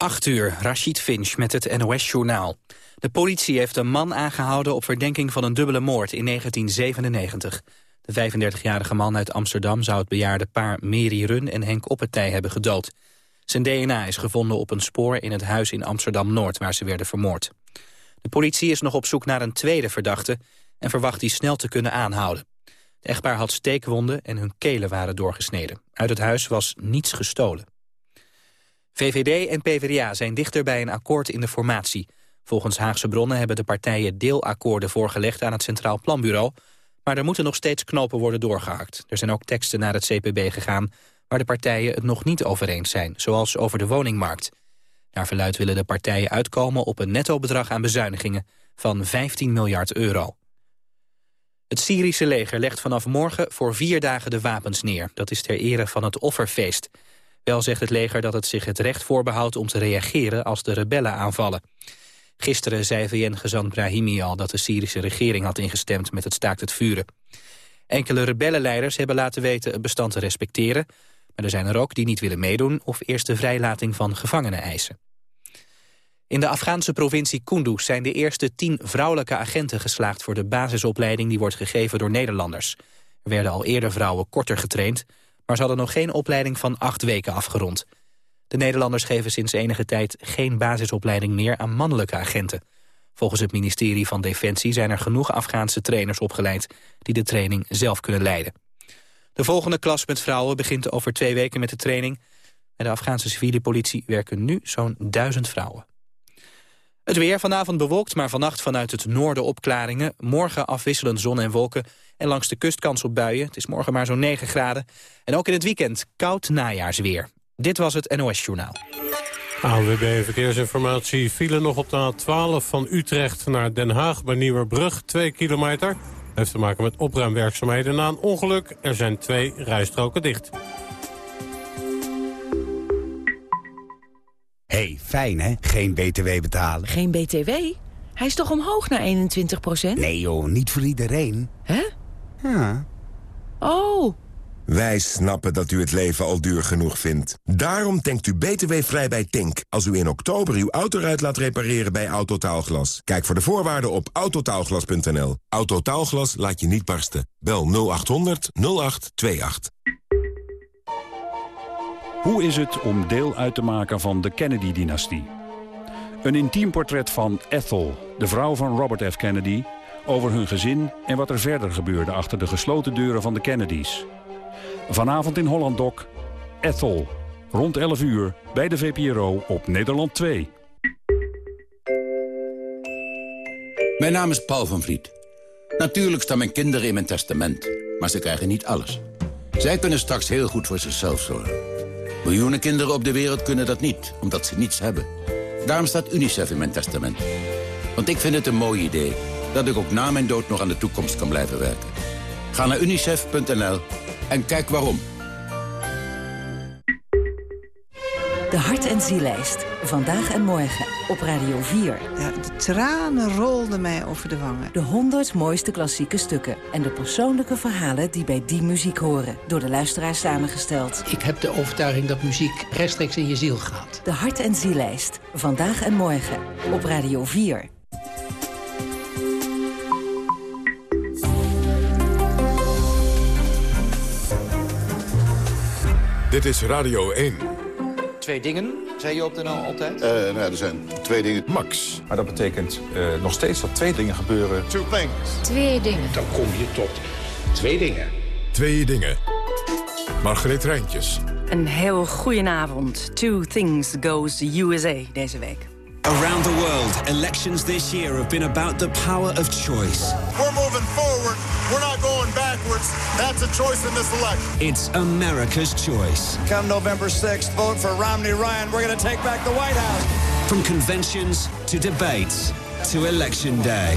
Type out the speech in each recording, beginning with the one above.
8 uur, Rashid Finch met het NOS-journaal. De politie heeft een man aangehouden op verdenking van een dubbele moord in 1997. De 35-jarige man uit Amsterdam zou het bejaarde paar Mary Run en Henk Oppertij hebben gedood. Zijn DNA is gevonden op een spoor in het huis in Amsterdam-Noord waar ze werden vermoord. De politie is nog op zoek naar een tweede verdachte en verwacht die snel te kunnen aanhouden. Het echtpaar had steekwonden en hun kelen waren doorgesneden. Uit het huis was niets gestolen. VVD en PvdA zijn dichter bij een akkoord in de formatie. Volgens Haagse bronnen hebben de partijen deelakkoorden voorgelegd aan het Centraal Planbureau, maar er moeten nog steeds knopen worden doorgehakt. Er zijn ook teksten naar het CPB gegaan waar de partijen het nog niet over eens zijn, zoals over de woningmarkt. Naar verluid willen de partijen uitkomen op een netto-bedrag aan bezuinigingen van 15 miljard euro. Het Syrische leger legt vanaf morgen voor vier dagen de wapens neer. Dat is ter ere van het offerfeest. Wel zegt het leger dat het zich het recht voorbehoudt om te reageren als de rebellen aanvallen. Gisteren zei VN-gezant Brahimi al dat de Syrische regering had ingestemd met het staakt het vuren. Enkele rebellenleiders hebben laten weten het bestand te respecteren, maar er zijn er ook die niet willen meedoen of eerst de vrijlating van gevangenen eisen. In de Afghaanse provincie Kunduz zijn de eerste tien vrouwelijke agenten geslaagd voor de basisopleiding die wordt gegeven door Nederlanders. Er werden al eerder vrouwen korter getraind, maar ze hadden nog geen opleiding van acht weken afgerond. De Nederlanders geven sinds enige tijd geen basisopleiding meer aan mannelijke agenten. Volgens het ministerie van Defensie zijn er genoeg Afghaanse trainers opgeleid die de training zelf kunnen leiden. De volgende klas met vrouwen begint over twee weken met de training. Bij de Afghaanse civiele politie werken nu zo'n duizend vrouwen. Het weer vanavond bewolkt, maar vannacht vanuit het noorden opklaringen. Morgen afwisselend zon en wolken en langs de kust kans op buien. Het is morgen maar zo'n 9 graden. En ook in het weekend koud najaarsweer. Dit was het NOS Journaal. ANWB Verkeersinformatie vielen nog op de A12 van Utrecht naar Den Haag bij Nieuwerbrug, 2 kilometer. Heeft te maken met opruimwerkzaamheden na een ongeluk. Er zijn twee rijstroken dicht. Hey, fijn hè? Geen BTW betalen. Geen BTW? Hij is toch omhoog naar 21% Nee joh, niet voor iedereen. Hè? Ja. Oh. Wij snappen dat u het leven al duur genoeg vindt. Daarom denkt u btw-vrij bij Tink... als u in oktober uw auto uit laat repareren bij Autotaalglas. Kijk voor de voorwaarden op autotaalglas.nl. Autotaalglas laat je niet barsten. Bel 0800 0828. Hoe is het om deel uit te maken van de Kennedy-dynastie? Een intiem portret van Ethel, de vrouw van Robert F. Kennedy... over hun gezin en wat er verder gebeurde achter de gesloten deuren van de Kennedys. Vanavond in Holland Ethel. Rond 11 uur bij de VPRO op Nederland 2. Mijn naam is Paul van Vliet. Natuurlijk staan mijn kinderen in mijn testament, maar ze krijgen niet alles. Zij kunnen straks heel goed voor zichzelf zorgen. Miljoenen kinderen op de wereld kunnen dat niet, omdat ze niets hebben. Daarom staat UNICEF in mijn testament. Want ik vind het een mooi idee dat ik ook na mijn dood nog aan de toekomst kan blijven werken. Ga naar unicef.nl en kijk waarom. De Hart- en Zielijst. Vandaag en morgen op Radio 4. Ja, de tranen rolden mij over de wangen. De 100 mooiste klassieke stukken. En de persoonlijke verhalen die bij die muziek horen. Door de luisteraars samengesteld. Ik heb de overtuiging dat muziek rechtstreeks in je ziel gaat. De Hart- en Zielijst. Vandaag en morgen op Radio 4. Dit is Radio 1. Twee dingen, zei je op de NL altijd? Uh, nou ja, er zijn twee dingen. Max. Maar dat betekent uh, nog steeds dat twee dingen gebeuren. Two things. Twee dingen. Dan kom je tot twee dingen. Twee dingen. Margreet Rijntjes. Een heel goedenavond. Two Things Goes USA deze week. Around the world, elections this year have been about the power of choice. We're moving forward. That's a choice in this election. It's America's choice. Come November 6th, vote for Romney Ryan. We're going to take back the White House. From conventions to debates to election day.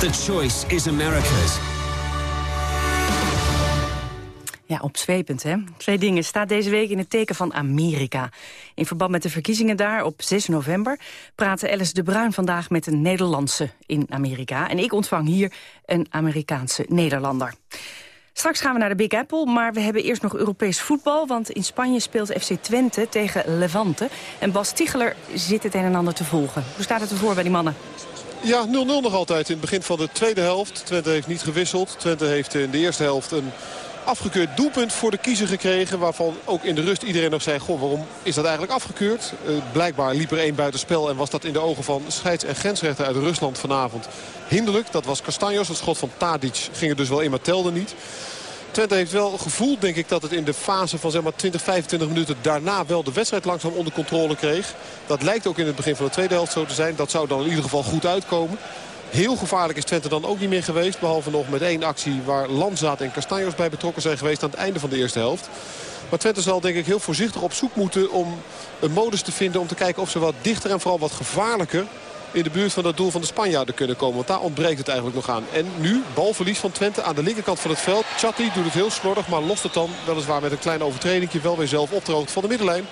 The choice is America's. Ja, opzwepend hè. Twee dingen staat deze week in het teken van Amerika. In verband met de verkiezingen daar op 6 november... praatte Alice de Bruin vandaag met een Nederlandse in Amerika. En ik ontvang hier een Amerikaanse Nederlander. Straks gaan we naar de Big Apple, maar we hebben eerst nog Europees voetbal. Want in Spanje speelt FC Twente tegen Levante. En Bas Ticheler zit het een en ander te volgen. Hoe staat het ervoor bij die mannen? Ja, 0-0 nog altijd in het begin van de tweede helft. Twente heeft niet gewisseld. Twente heeft in de eerste helft een afgekeurd doelpunt voor de kiezer gekregen. Waarvan ook in de rust iedereen nog zei, goh, waarom is dat eigenlijk afgekeurd? Uh, blijkbaar liep er één buitenspel en was dat in de ogen van scheids- en grensrechter uit Rusland vanavond hinderlijk. Dat was Castanjos, het schot van Tadic ging er dus wel in, maar telde niet. Twente heeft wel gevoeld, denk ik, dat het in de fase van zeg maar 20, 25 minuten daarna wel de wedstrijd langzaam onder controle kreeg. Dat lijkt ook in het begin van de tweede helft zo te zijn. Dat zou dan in ieder geval goed uitkomen. Heel gevaarlijk is Twente dan ook niet meer geweest. Behalve nog met één actie waar Landzaat en Castanjos bij betrokken zijn geweest aan het einde van de eerste helft. Maar Twente zal denk ik heel voorzichtig op zoek moeten om een modus te vinden... om te kijken of ze wat dichter en vooral wat gevaarlijker in de buurt van dat doel van de Spanjaarden kunnen komen. Want daar ontbreekt het eigenlijk nog aan. En nu balverlies van Twente aan de linkerkant van het veld. Chatti doet het heel slordig, maar lost het dan weliswaar met een klein overtreding wel weer zelf op de hoogte van de middenlijn.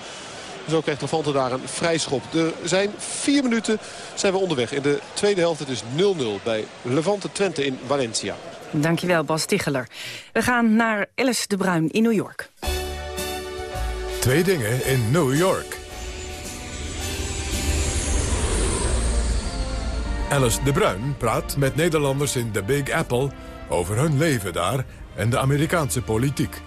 Zo krijgt Levante daar een vrijschop. Er zijn vier minuten zijn we onderweg in de tweede helft. Het is 0-0 bij Levante Twente in Valencia. Dankjewel Bas Ticheler. We gaan naar Alice de Bruin in New York. Twee dingen in New York. Alice de Bruin praat met Nederlanders in de Big Apple... over hun leven daar en de Amerikaanse politiek.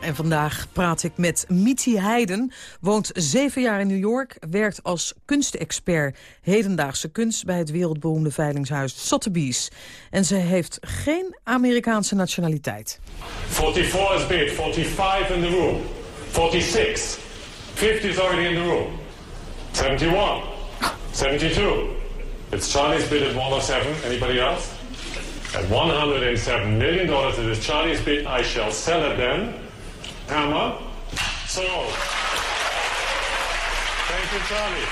En vandaag praat ik met Mitty Heiden. Woont zeven jaar in New York. Werkt als kunstexpert hedendaagse kunst... bij het wereldberoemde veilingshuis Sotheby's. En ze heeft geen Amerikaanse nationaliteit. 44 is bid. 45 in the room. 46. 50 is already in the room. 71. 72. It's Charlie's bid at 107. Anybody else? At 107 million dollars, it is Charlie's bid. I shall sell it then. Hammer. So. Thank you, Charlie.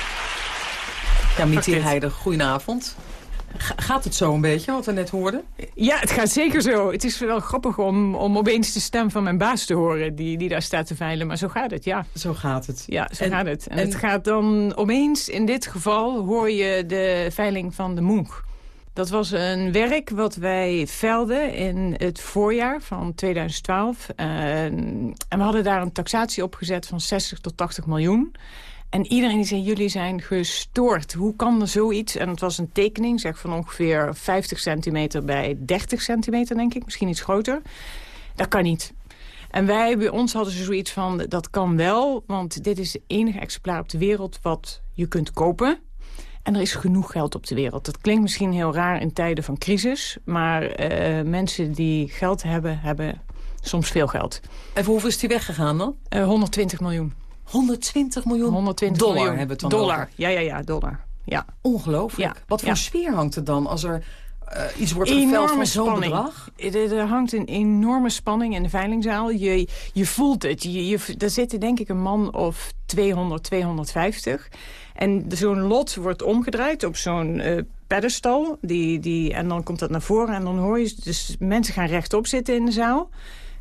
Ja, Mitty Heide, goedenavond. Gaat het zo een beetje, wat we net hoorden? Ja, het gaat zeker zo. Het is wel grappig om, om opeens de stem van mijn baas te horen... Die, die daar staat te veilen, maar zo gaat het, ja. Zo gaat het. Ja, zo gaat het. En, en, het gaat dan opeens, in dit geval, hoor je de veiling van de Moek. Dat was een werk wat wij velden in het voorjaar van 2012. en we hadden daar een taxatie op gezet van 60 tot 80 miljoen. En iedereen die zei, jullie zijn gestoord. Hoe kan er zoiets? En het was een tekening, zeg van ongeveer 50 centimeter bij 30 centimeter, denk ik. Misschien iets groter. Dat kan niet. En wij, bij ons hadden ze zoiets van, dat kan wel. Want dit is het enige exemplaar op de wereld wat je kunt kopen. En er is genoeg geld op de wereld. Dat klinkt misschien heel raar in tijden van crisis. Maar uh, mensen die geld hebben, hebben soms veel geld. En voor hoeveel is die weggegaan dan? Uh, 120 miljoen. 120 miljoen 120 dollar miljoen. hebben we het dan Dollar, over. ja, ja, ja, dollar. Ja. Ongelooflijk. Ja. Wat voor Ja. sfeer hangt er dan als er uh, iets wordt geveld van zo'n spanning. bedrag? Er, er hangt een enorme spanning in de veilingzaal. Je, je voelt het. Je, je, er zitten denk ik een man of 200, 250. En zo'n lot wordt omgedraaid op zo'n eh, pedestal. Die, die, en dan komt dat naar voren en dan hoor je... Dus mensen gaan rechtop zitten in de zaal.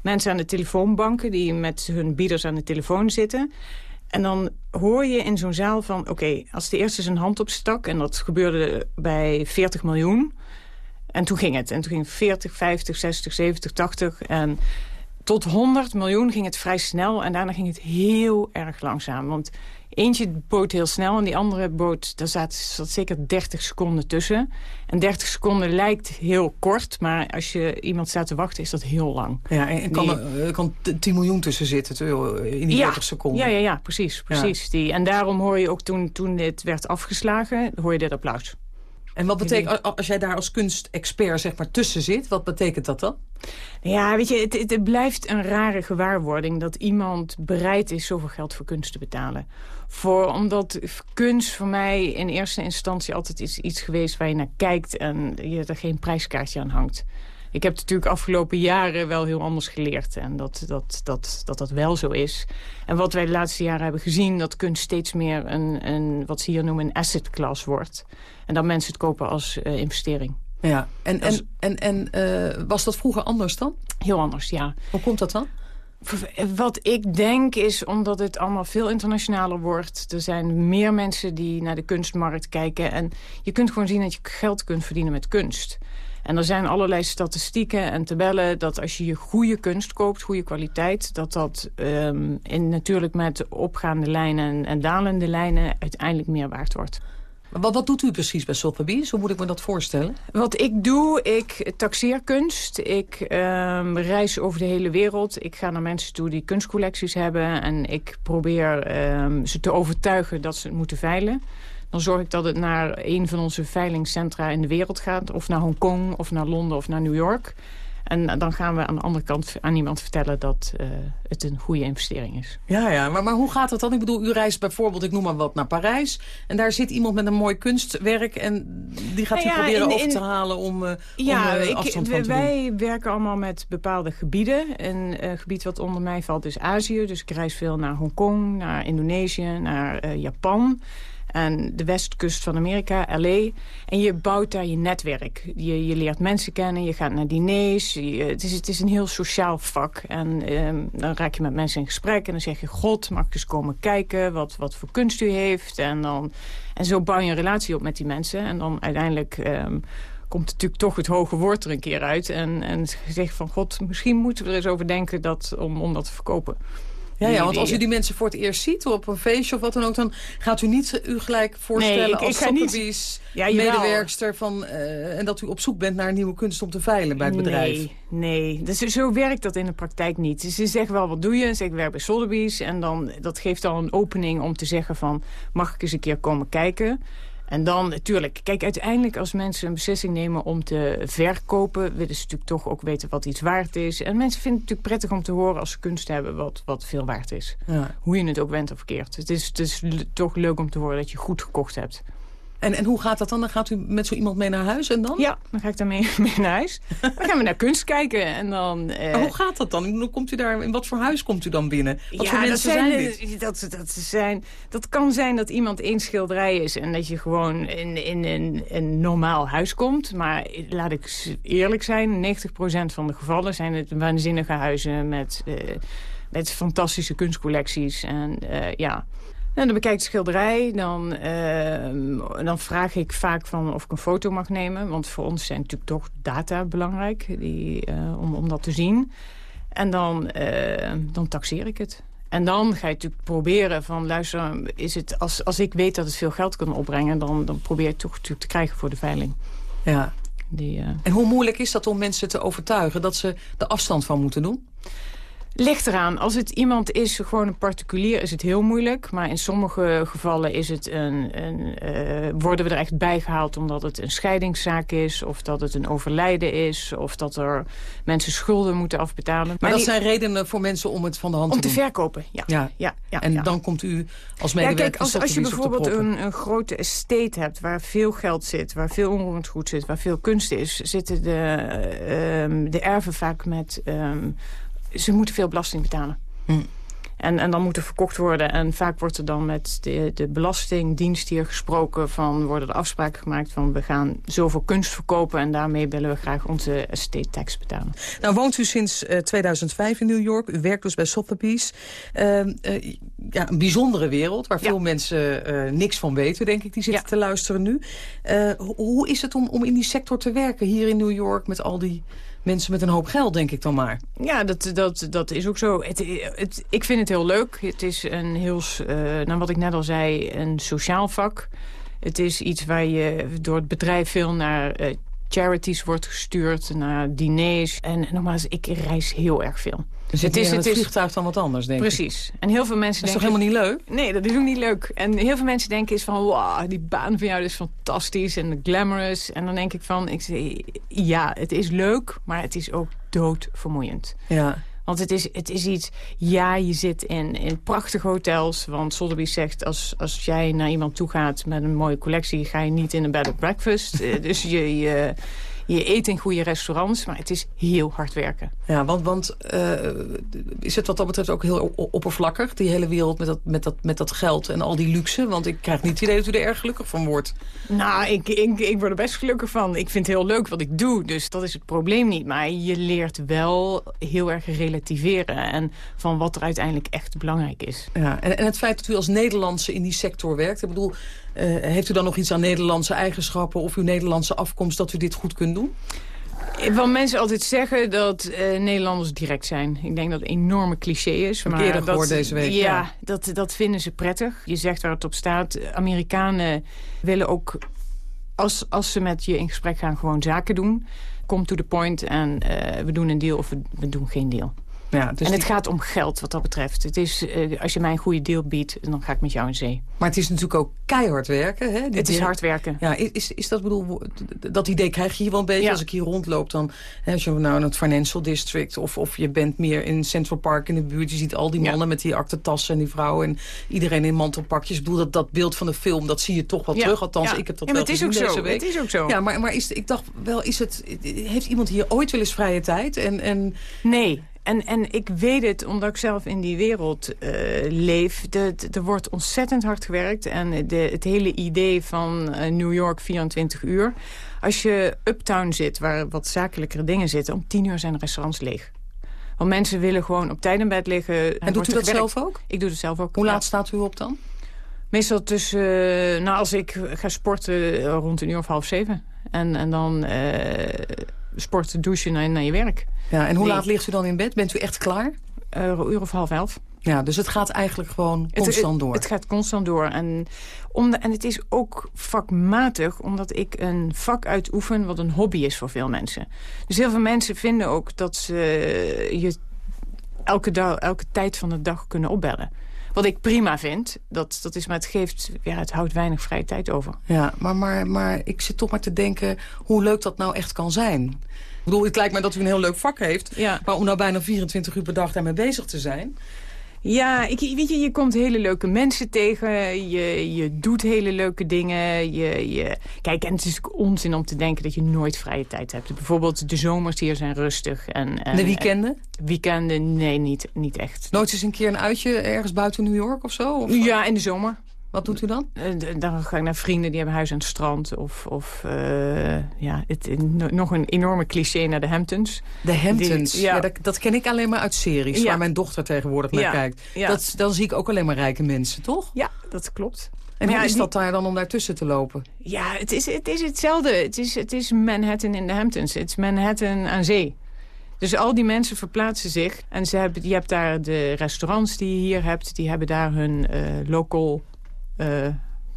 Mensen aan de telefoonbanken die met hun bieders aan de telefoon zitten. En dan hoor je in zo'n zaal van... oké, als de eerste zijn hand opstak... en dat gebeurde bij 40 miljoen... en toen ging het. En toen ging 40, 50, 60, 70, 80... en tot 100 miljoen ging het vrij snel... en daarna ging het heel erg langzaam. Want eentje boot heel snel en die andere boot... daar zat, zat zeker 30 seconden tussen. En 30 seconden lijkt heel kort... maar als je iemand staat te wachten is dat heel lang. Ja, en kan Die- er kan 10 miljoen tussen zitten eh, in die 30 seconden. Ja, ja, ja, precies. precies. Die, en daarom hoor je ook toen, toen dit werd afgeslagen, hoor je dit applaus. En wat betekent, als jij daar als kunstexpert zeg maar tussen zit, wat betekent dat dan? Ja, weet je, het, het, het blijft een rare gewaarwording... dat iemand bereid is zoveel geld voor kunst te betalen. Voor, omdat kunst voor mij in eerste instantie altijd is iets geweest... waar je naar kijkt en je er geen prijskaartje aan hangt. Ik heb natuurlijk afgelopen jaren wel heel anders geleerd. En dat dat, dat, dat dat wel zo is. En wat wij de laatste jaren hebben gezien... dat kunst steeds meer een, een wat ze hier noemen een asset class wordt. En dat mensen het kopen als eh, investering. Ja, en, en, en, en eh, was dat vroeger anders dan? Heel anders, ja. Hoe komt dat dan? Wat ik denk is omdat het allemaal veel internationaler wordt. Er zijn meer mensen die naar de kunstmarkt kijken. En je kunt gewoon zien dat je geld kunt verdienen met kunst. En er zijn allerlei statistieken en tabellen dat als je je goede kunst koopt, goede kwaliteit, dat dat um, in, natuurlijk met opgaande lijnen en dalende lijnen uiteindelijk meer waard wordt. Wat, doet u precies bij Sotheby's? Hoe moet ik me dat voorstellen? Wat ik doe, ik taxeer kunst. Ik um, reis over de hele wereld. Ik ga naar mensen toe die kunstcollecties hebben. En ik probeer um, ze te overtuigen dat ze het moeten veilen. Dan zorg ik dat het naar een van onze veilingscentra in de wereld gaat. Of naar Hongkong, of naar Londen, of naar New York. En dan gaan we aan de andere kant aan iemand vertellen dat uh, het een goede investering is. Ja, ja maar, maar hoe gaat het dan? Ik bedoel, u reist bijvoorbeeld, ik noem maar wat, naar Parijs. En daar zit iemand met een mooi kunstwerk. En die gaat nou ja, u proberen in, over te halen om, uh, ja, om uh, ik, afstand van te Wij doen. werken allemaal met bepaalde gebieden. Een gebied wat onder mij valt is Azië. Dus ik reis veel naar Hongkong, naar Indonesië, naar Japan en de westkust van Amerika, L.A. En je bouwt daar je netwerk. Je, je leert mensen kennen, je gaat naar diners. Het, is, het is een heel sociaal vak. En um, dan raak je met mensen in gesprek en dan zeg je... God, mag ik eens komen kijken wat, wat voor kunst u heeft? En, dan, en zo bouw je een relatie op met die mensen. En dan uiteindelijk... Um, komt natuurlijk toch het hoge woord er een keer uit. En, en zegt van, god, misschien moeten we er eens over denken dat, om, om dat te verkopen. Ja, ja, want als u die mensen voor het eerst ziet op een feestje of wat dan ook... dan gaat u niet u gelijk voorstellen nee, ik, als Sotheby's ja, medewerkster... Van, uh, en dat u op zoek bent naar nieuwe kunst om te veilen bij het bedrijf. Nee, nee. Dus, zo werkt dat in de praktijk niet. Ze zeggen wel, wat doe je? Zeg, ik werk bij Sotheby's. En dan, dat geeft dan een opening om te zeggen van... mag ik eens een keer komen kijken? En dan natuurlijk, kijk, uiteindelijk als mensen een beslissing nemen om te verkopen... willen ze natuurlijk toch ook weten wat iets waard is. En mensen vinden het natuurlijk prettig om te horen als ze kunst hebben wat, wat veel waard is. Ja. Hoe je het ook went of verkeerd. Het is, het is toch leuk om te horen dat je goed gekocht hebt. En, en hoe gaat dat dan? Dan gaat u met zo iemand mee naar huis en dan? Ja, dan ga ik daarmee mee naar huis. Dan gaan we naar kunst kijken. En dan, uh... hoe gaat dat dan? Hoe komt u daar, in wat voor huis komt u dan binnen? Wat ja, voor mensen dat zijn, zijn dit? Dat, dat, zijn, dat kan zijn dat iemand één schilderij is... en dat je gewoon in, in, in een normaal huis komt. Maar laat ik eerlijk zijn, 90% van de gevallen zijn het waanzinnige huizen... met, uh, met fantastische kunstcollecties. En uh, ja... Nou, dan bekijk ik de schilderij. Dan, uh, dan vraag ik vaak van of ik een foto mag nemen. Want voor ons zijn natuurlijk toch data belangrijk die, uh, om, om dat te zien. En dan, uh, dan taxeer ik het. En dan ga je natuurlijk proberen van, luister, is het, als, als ik weet dat het veel geld kan opbrengen... dan, dan probeer je het toch natuurlijk te krijgen voor de veiling. Ja. Die, En hoe moeilijk is dat om mensen te overtuigen dat ze er afstand van moeten doen? Ligt eraan. Als het iemand is, gewoon een particulier, is het heel moeilijk. Maar in sommige gevallen is het een, een, uh, worden we er echt bij gehaald... omdat het een scheidingszaak is, of dat het een overlijden is... of dat er mensen schulden moeten afbetalen. Maar, maar dat die, zijn redenen voor mensen om het van de hand te doen? Om te verkopen, ja. ja. ja, ja en ja. dan komt u als medewerker... Ja, kijk, als, als je bijvoorbeeld een, een grote estate hebt... waar veel geld zit, waar veel onroerend goed zit... waar veel kunst is... zitten de, uh, de erven vaak met... Um, ze moeten veel belasting betalen. Hm. En, en dan moet er verkocht worden. En vaak wordt er dan met de, de belastingdienst hier gesproken... van worden er afspraken gemaakt van... we gaan zoveel kunst verkopen... en daarmee willen we graag onze estate tax betalen. Nou woont u sinds uh, 2005 in New York. U werkt dus bij Sotheby's. Uh, uh, ja, een bijzondere wereld waar veel mensen uh, niks van weten, denk ik. Die zitten ja. te luisteren nu. Hoe is het om, om in die sector te werken hier in New York... met al die mensen met een hoop geld, denk ik dan maar. Ja, dat, dat, dat is ook zo. Het, het, ik vind het heel leuk. Het is een heel, uh, nou wat ik net al zei, een sociaal vak. Het is iets waar je door het bedrijf veel naar uh, charities wordt gestuurd, naar diners. En nogmaals, ik reis heel erg veel. Dus het is het, het vliegtuig dan wat anders, denk precies. ik. Precies. En heel veel mensen dat is denken... toch helemaal niet leuk? Nee, dat is ook niet leuk. En heel veel mensen denken is van... Wow, die baan van jou is fantastisch en glamorous. En dan denk ik van... Ik zeg, ja, het is leuk, maar het is ook doodvermoeiend. Ja. Want het is, het is iets... Ja, je zit in, in prachtige hotels. Want Sotheby's zegt... Als, als jij naar iemand toe gaat met een mooie collectie... ga je niet in een bed and breakfast. dus je... je je eet in goede restaurants, maar het is heel hard werken. Ja, want, want uh, is het wat dat betreft ook heel oppervlakkig? Die hele wereld met dat, met, dat, met dat geld en al die luxe? Want ik krijg niet het idee dat u er erg gelukkig van wordt. Nou, ik, ik, ik word er best gelukkig van. Ik vind het heel leuk wat ik doe, dus dat is het probleem niet. Maar je leert wel heel erg relativeren en van wat er uiteindelijk echt belangrijk is. Ja, en, en het feit dat u als Nederlandse in die sector werkt... ik bedoel, heeft u dan nog iets aan Nederlandse eigenschappen... of uw Nederlandse afkomst dat u dit goed kunt doen? Wat mensen altijd zeggen dat eh, Nederlanders direct zijn. Ik denk dat het een enorme cliché is. Maar eerder dat, gehoord deze week, Ja, ja. Dat, dat vinden ze prettig. Je zegt waar het op staat. Amerikanen willen ook, als, als ze met je in gesprek gaan, gewoon zaken doen. Come to the point en eh, we doen een deal of we, we doen geen deal. Ja, dus en het die- gaat om geld wat dat betreft. Het is, eh, als je mij een goede deal biedt, dan ga ik met jou in zee. Maar het is natuurlijk ook keihard werken. Hè? Het is hard werken. Ja, is- is, dat bedoel, dat idee krijg je hier wel een beetje Ja. als ik hier rondloop dan. Hè, als je nou in het Financial District of, of je bent meer in Central Park in de buurt. Je ziet al die mannen met die aktentassen en die vrouwen en iedereen in mantelpakjes. Ik bedoel, dat, dat beeld van de film, dat zie je toch wel terug. Althans, ik heb dat wel het is ook zo, het is ook zo. Ja, maar, maar is, ik dacht wel, is het, heeft iemand hier ooit wel eens vrije tijd? En, en... Nee. En, en ik weet het, omdat ik zelf in die wereld eh, leef. Er wordt ontzettend hard gewerkt. En de, het hele idee van eh, New York 24 uur. Als je uptown zit, waar wat zakelijkere dingen zitten... om 10 uur zijn restaurants leeg. Want mensen willen gewoon op tijd in bed liggen. En doet u dat gewerkt. zelf ook? Ik doe het zelf ook. Hoe laat staat u op dan? Meestal tussen, eh, nou als ik ga sporten rond een uur of half zeven. En, en dan sporten, douchen en naar je werk. Ja, en hoe Nee. laat ligt u dan in bed? Bent u echt klaar? Een uur of half elf. Ja, dus het gaat eigenlijk gewoon Het- constant het, door. Het gaat constant door. En, om de- en het is ook vakmatig, omdat ik een vak uitoefen... wat een hobby is voor veel mensen. Dus heel veel mensen vinden ook dat ze je elke, dag, elke tijd van de dag kunnen opbellen. Wat ik prima vind, dat, dat is, maar het, geeft, ja, het houdt weinig vrije tijd over. Ja, maar, maar, maar ik zit toch maar te denken hoe leuk dat nou echt kan zijn. Ik bedoel, het lijkt mij dat u een heel leuk vak heeft. Ja. Maar om nou bijna 24 uur per dag daarmee bezig te zijn... Ja, ik, weet je, je komt hele leuke mensen tegen. Je, je doet hele leuke dingen. Je, je... Kijk, en het is onzin om te denken dat je nooit vrije tijd hebt. Bijvoorbeeld de zomers hier zijn rustig. En, en, De weekenden? en- weekenden, nee, niet, niet echt. Nooit eens een keer een uitje ergens buiten New York of zo? Of? Ja, in de zomer. Wat doet u dan? Eh, Dan ga ik naar vrienden die hebben huis aan het strand. Of, of eh, ja, het, no- nog een enorme cliché naar de Hamptons. De Hamptons, Die- ja. dat, dat ken ik alleen maar uit series... Ja. waar mijn dochter tegenwoordig naar Ja, kijkt. ja. Dat, dan zie ik ook alleen maar rijke mensen, toch? Ja, dat klopt. En Maar hoe ja, is die- dat daar dan om daartussen te lopen? Ja, het is, het is hetzelfde. Het is, het is Manhattan in de Hamptons. Het is Manhattan aan zee. Dus al die mensen verplaatsen zich. En ze hebben, je hebt daar de restaurants die je hier hebt. Die hebben daar hun eh, local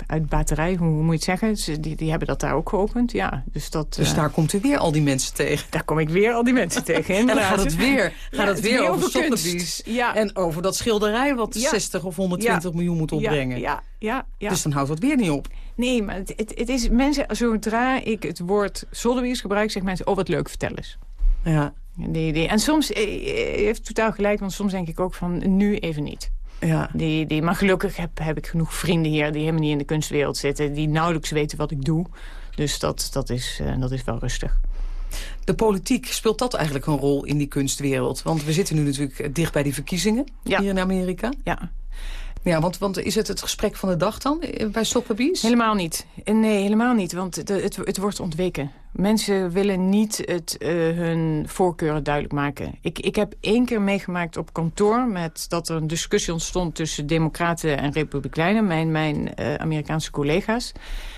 uit batterij, hoe moet je het zeggen? Ze, die, die hebben dat daar ook geopend. Ja, dus dat, Dus eh, daar komt u weer al die mensen tegen. daar kom ik weer al die mensen tegen. En dan gaat het weer, Ja, gaat het weer over. Sotheby's. Ja. En over dat schilderij wat Ja. 60 of 120 Ja. miljoen moet opbrengen. Ja, ja. Dus dan houdt het weer niet op. Nee, maar het, het, het is mensen, zodra ik het woord Sotheby's gebruik, zeggen mensen, oh wat leuk, vertel eens. Ja. Die, die, en soms eh, eh, heeft totaal gelijk, want soms denk ik ook van nu even niet. Ja. Die, die, maar gelukkig heb, heb ik genoeg vrienden hier die helemaal niet in de kunstwereld zitten. Die nauwelijks weten wat ik doe. Dus dat, dat, is, eh, dat is wel rustig. De politiek, speelt dat eigenlijk een rol in die kunstwereld? Want we zitten nu natuurlijk dicht bij die verkiezingen Ja. hier in Amerika. Ja. Ja, want, want is het het gesprek van de dag dan eh, bij Sotheby's? Helemaal niet. Eh, Nee, helemaal niet. Want de, het, het wordt ontweken. Mensen willen niet het, eh, hun voorkeuren duidelijk maken. Ik, ik heb één keer meegemaakt op kantoor... Met dat er een discussie ontstond tussen democraten en republikeinen. Mijn, mijn Amerikaanse collega's.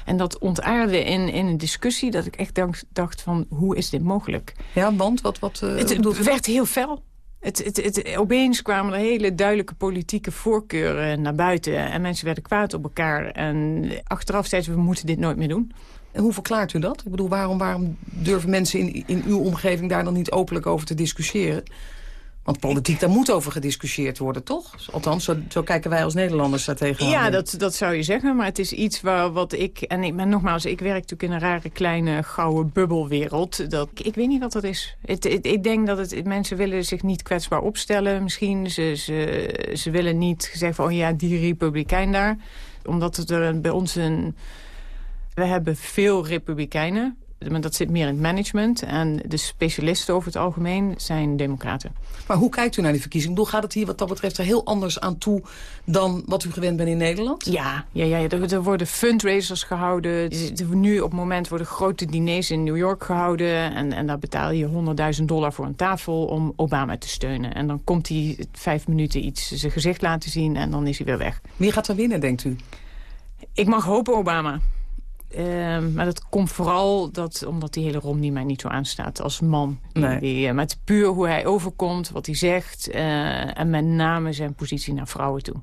En dat ontaarde in, in een discussie dat ik echt dacht, van... hoe is dit mogelijk? Ja, want wat... wat het werd heel fel. Het, het, het, opeens kwamen er hele duidelijke politieke voorkeuren naar buiten. En mensen werden kwaad op elkaar. En achteraf zeiden ze, we moeten dit nooit meer doen. En hoe verklaart u dat? Ik bedoel, waarom, waarom durven mensen in, in uw omgeving daar dan niet openlijk over te discussiëren? Want politiek, daar moet over gediscussieerd worden, toch? Althans, zo, kijken wij als Nederlanders daar tegenaan. Ja, dat, dat zou je zeggen. Maar het is iets waar wat ik... En ik, maar nogmaals, ik werk natuurlijk in een rare kleine gouden bubbelwereld. Dat, ik, weet niet wat dat is. Ik denk dat het, mensen willen zich niet kwetsbaar opstellen. Misschien ze, ze, ze willen niet zeggen van... oh ja, die republikein daar. Omdat het er bij ons een... We hebben veel republikeinen. Maar dat zit meer in het management. En de specialisten over het algemeen zijn democraten. Maar hoe kijkt u naar die verkiezing? Bedoel, gaat het hier wat dat betreft er heel anders aan toe... dan wat u gewend bent in Nederland? Ja, ja, ja er, er worden fundraisers gehouden. Nu op het moment worden grote diners in New York gehouden. En, en daar betaal je 100.000 dollar voor een tafel om Obama te steunen. En dan komt hij vijf minuten iets zijn gezicht laten zien en dan is hij weer weg. Wie gaat er winnen, denkt u? Ik mag hopen Obama. Ehm, maar dat komt vooral dat, omdat die hele Romney mij niet zo aanstaat als man. Nee. Die, eh, met puur hoe hij overkomt, wat hij zegt. eh, en met name zijn positie naar vrouwen toe.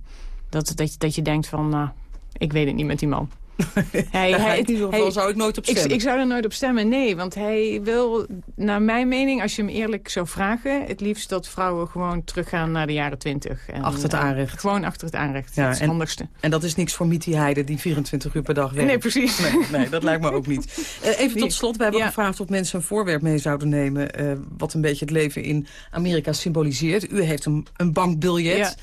Dat, dat, dat je denkt van, nou, ik weet het niet met die man. hij, ik in ieder geval zou ik nooit op ik, stemmen. ik zou er nooit op stemmen, nee. Want hij wil, naar mijn mening, als je hem eerlijk zou vragen... het liefst dat vrouwen gewoon teruggaan naar de jaren twintig. En, Achter het eh, aanrecht. gewoon achter het aanrecht. Ja, dat is het en- handigste. En dat is niks voor Mitty Heide, die 24 uur per dag werkt. Nee, precies. Nee, nee, dat lijkt me ook niet. Eh, even tot slot, we hebben Ja. gevraagd of mensen een voorwerp mee zouden nemen... eh, wat een beetje het leven in Amerika symboliseert. U heeft een, een bankbiljet. Ja.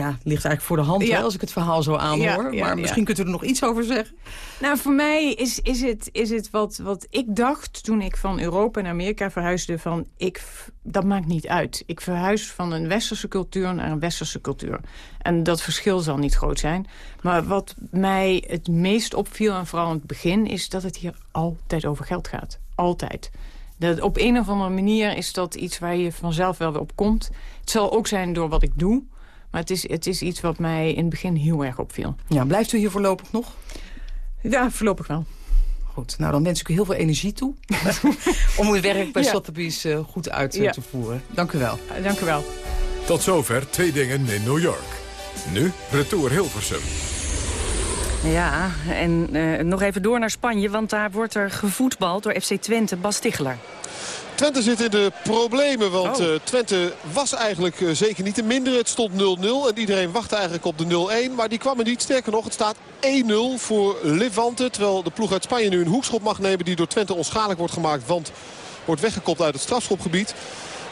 Ja. ligt eigenlijk voor de hand Ja. hè, als ik het verhaal zo aanhoor. Ja, maar misschien kunt u er nog iets over zeggen. Nou, voor mij is, is het, is het wat, wat ik dacht toen ik van Europa naar Amerika verhuisde... van ik, dat maakt niet uit. Ik verhuis van een westerse cultuur naar een westerse cultuur. En dat verschil zal niet groot zijn. Maar wat mij het meest opviel, en vooral in het begin... is dat het hier altijd over geld gaat. Altijd. Dat op een of andere manier is dat iets waar je vanzelf wel weer op komt. Het zal ook zijn door wat ik doe... Maar het is, het is iets wat mij in het begin heel erg opviel. Ja, blijft u hier voorlopig nog? Ja, voorlopig wel. Goed, nou dan wens ik u heel veel energie toe... om uw werk bij Ja. Sotheby's eh, goed uit eh, Ja. te voeren. Dank u wel. Uh, dank u wel. Tot zover twee dingen in New York. Nu retour Hilversum. Ja, en eh, nog even door naar Spanje, want daar wordt er gevoetbald door FC Twente, Bas Ticheler. Twente zit in de problemen, want Oh. eh, Twente was eigenlijk eh, zeker niet te minder. Het stond 0-0 en iedereen wachtte eigenlijk op de 0-1. Maar die kwam er niet. Sterker nog, het staat 1-0 voor Levante. Terwijl de ploeg uit Spanje nu een hoekschop mag nemen die door Twente onschadelijk wordt gemaakt. Want wordt weggekopt uit het strafschopgebied.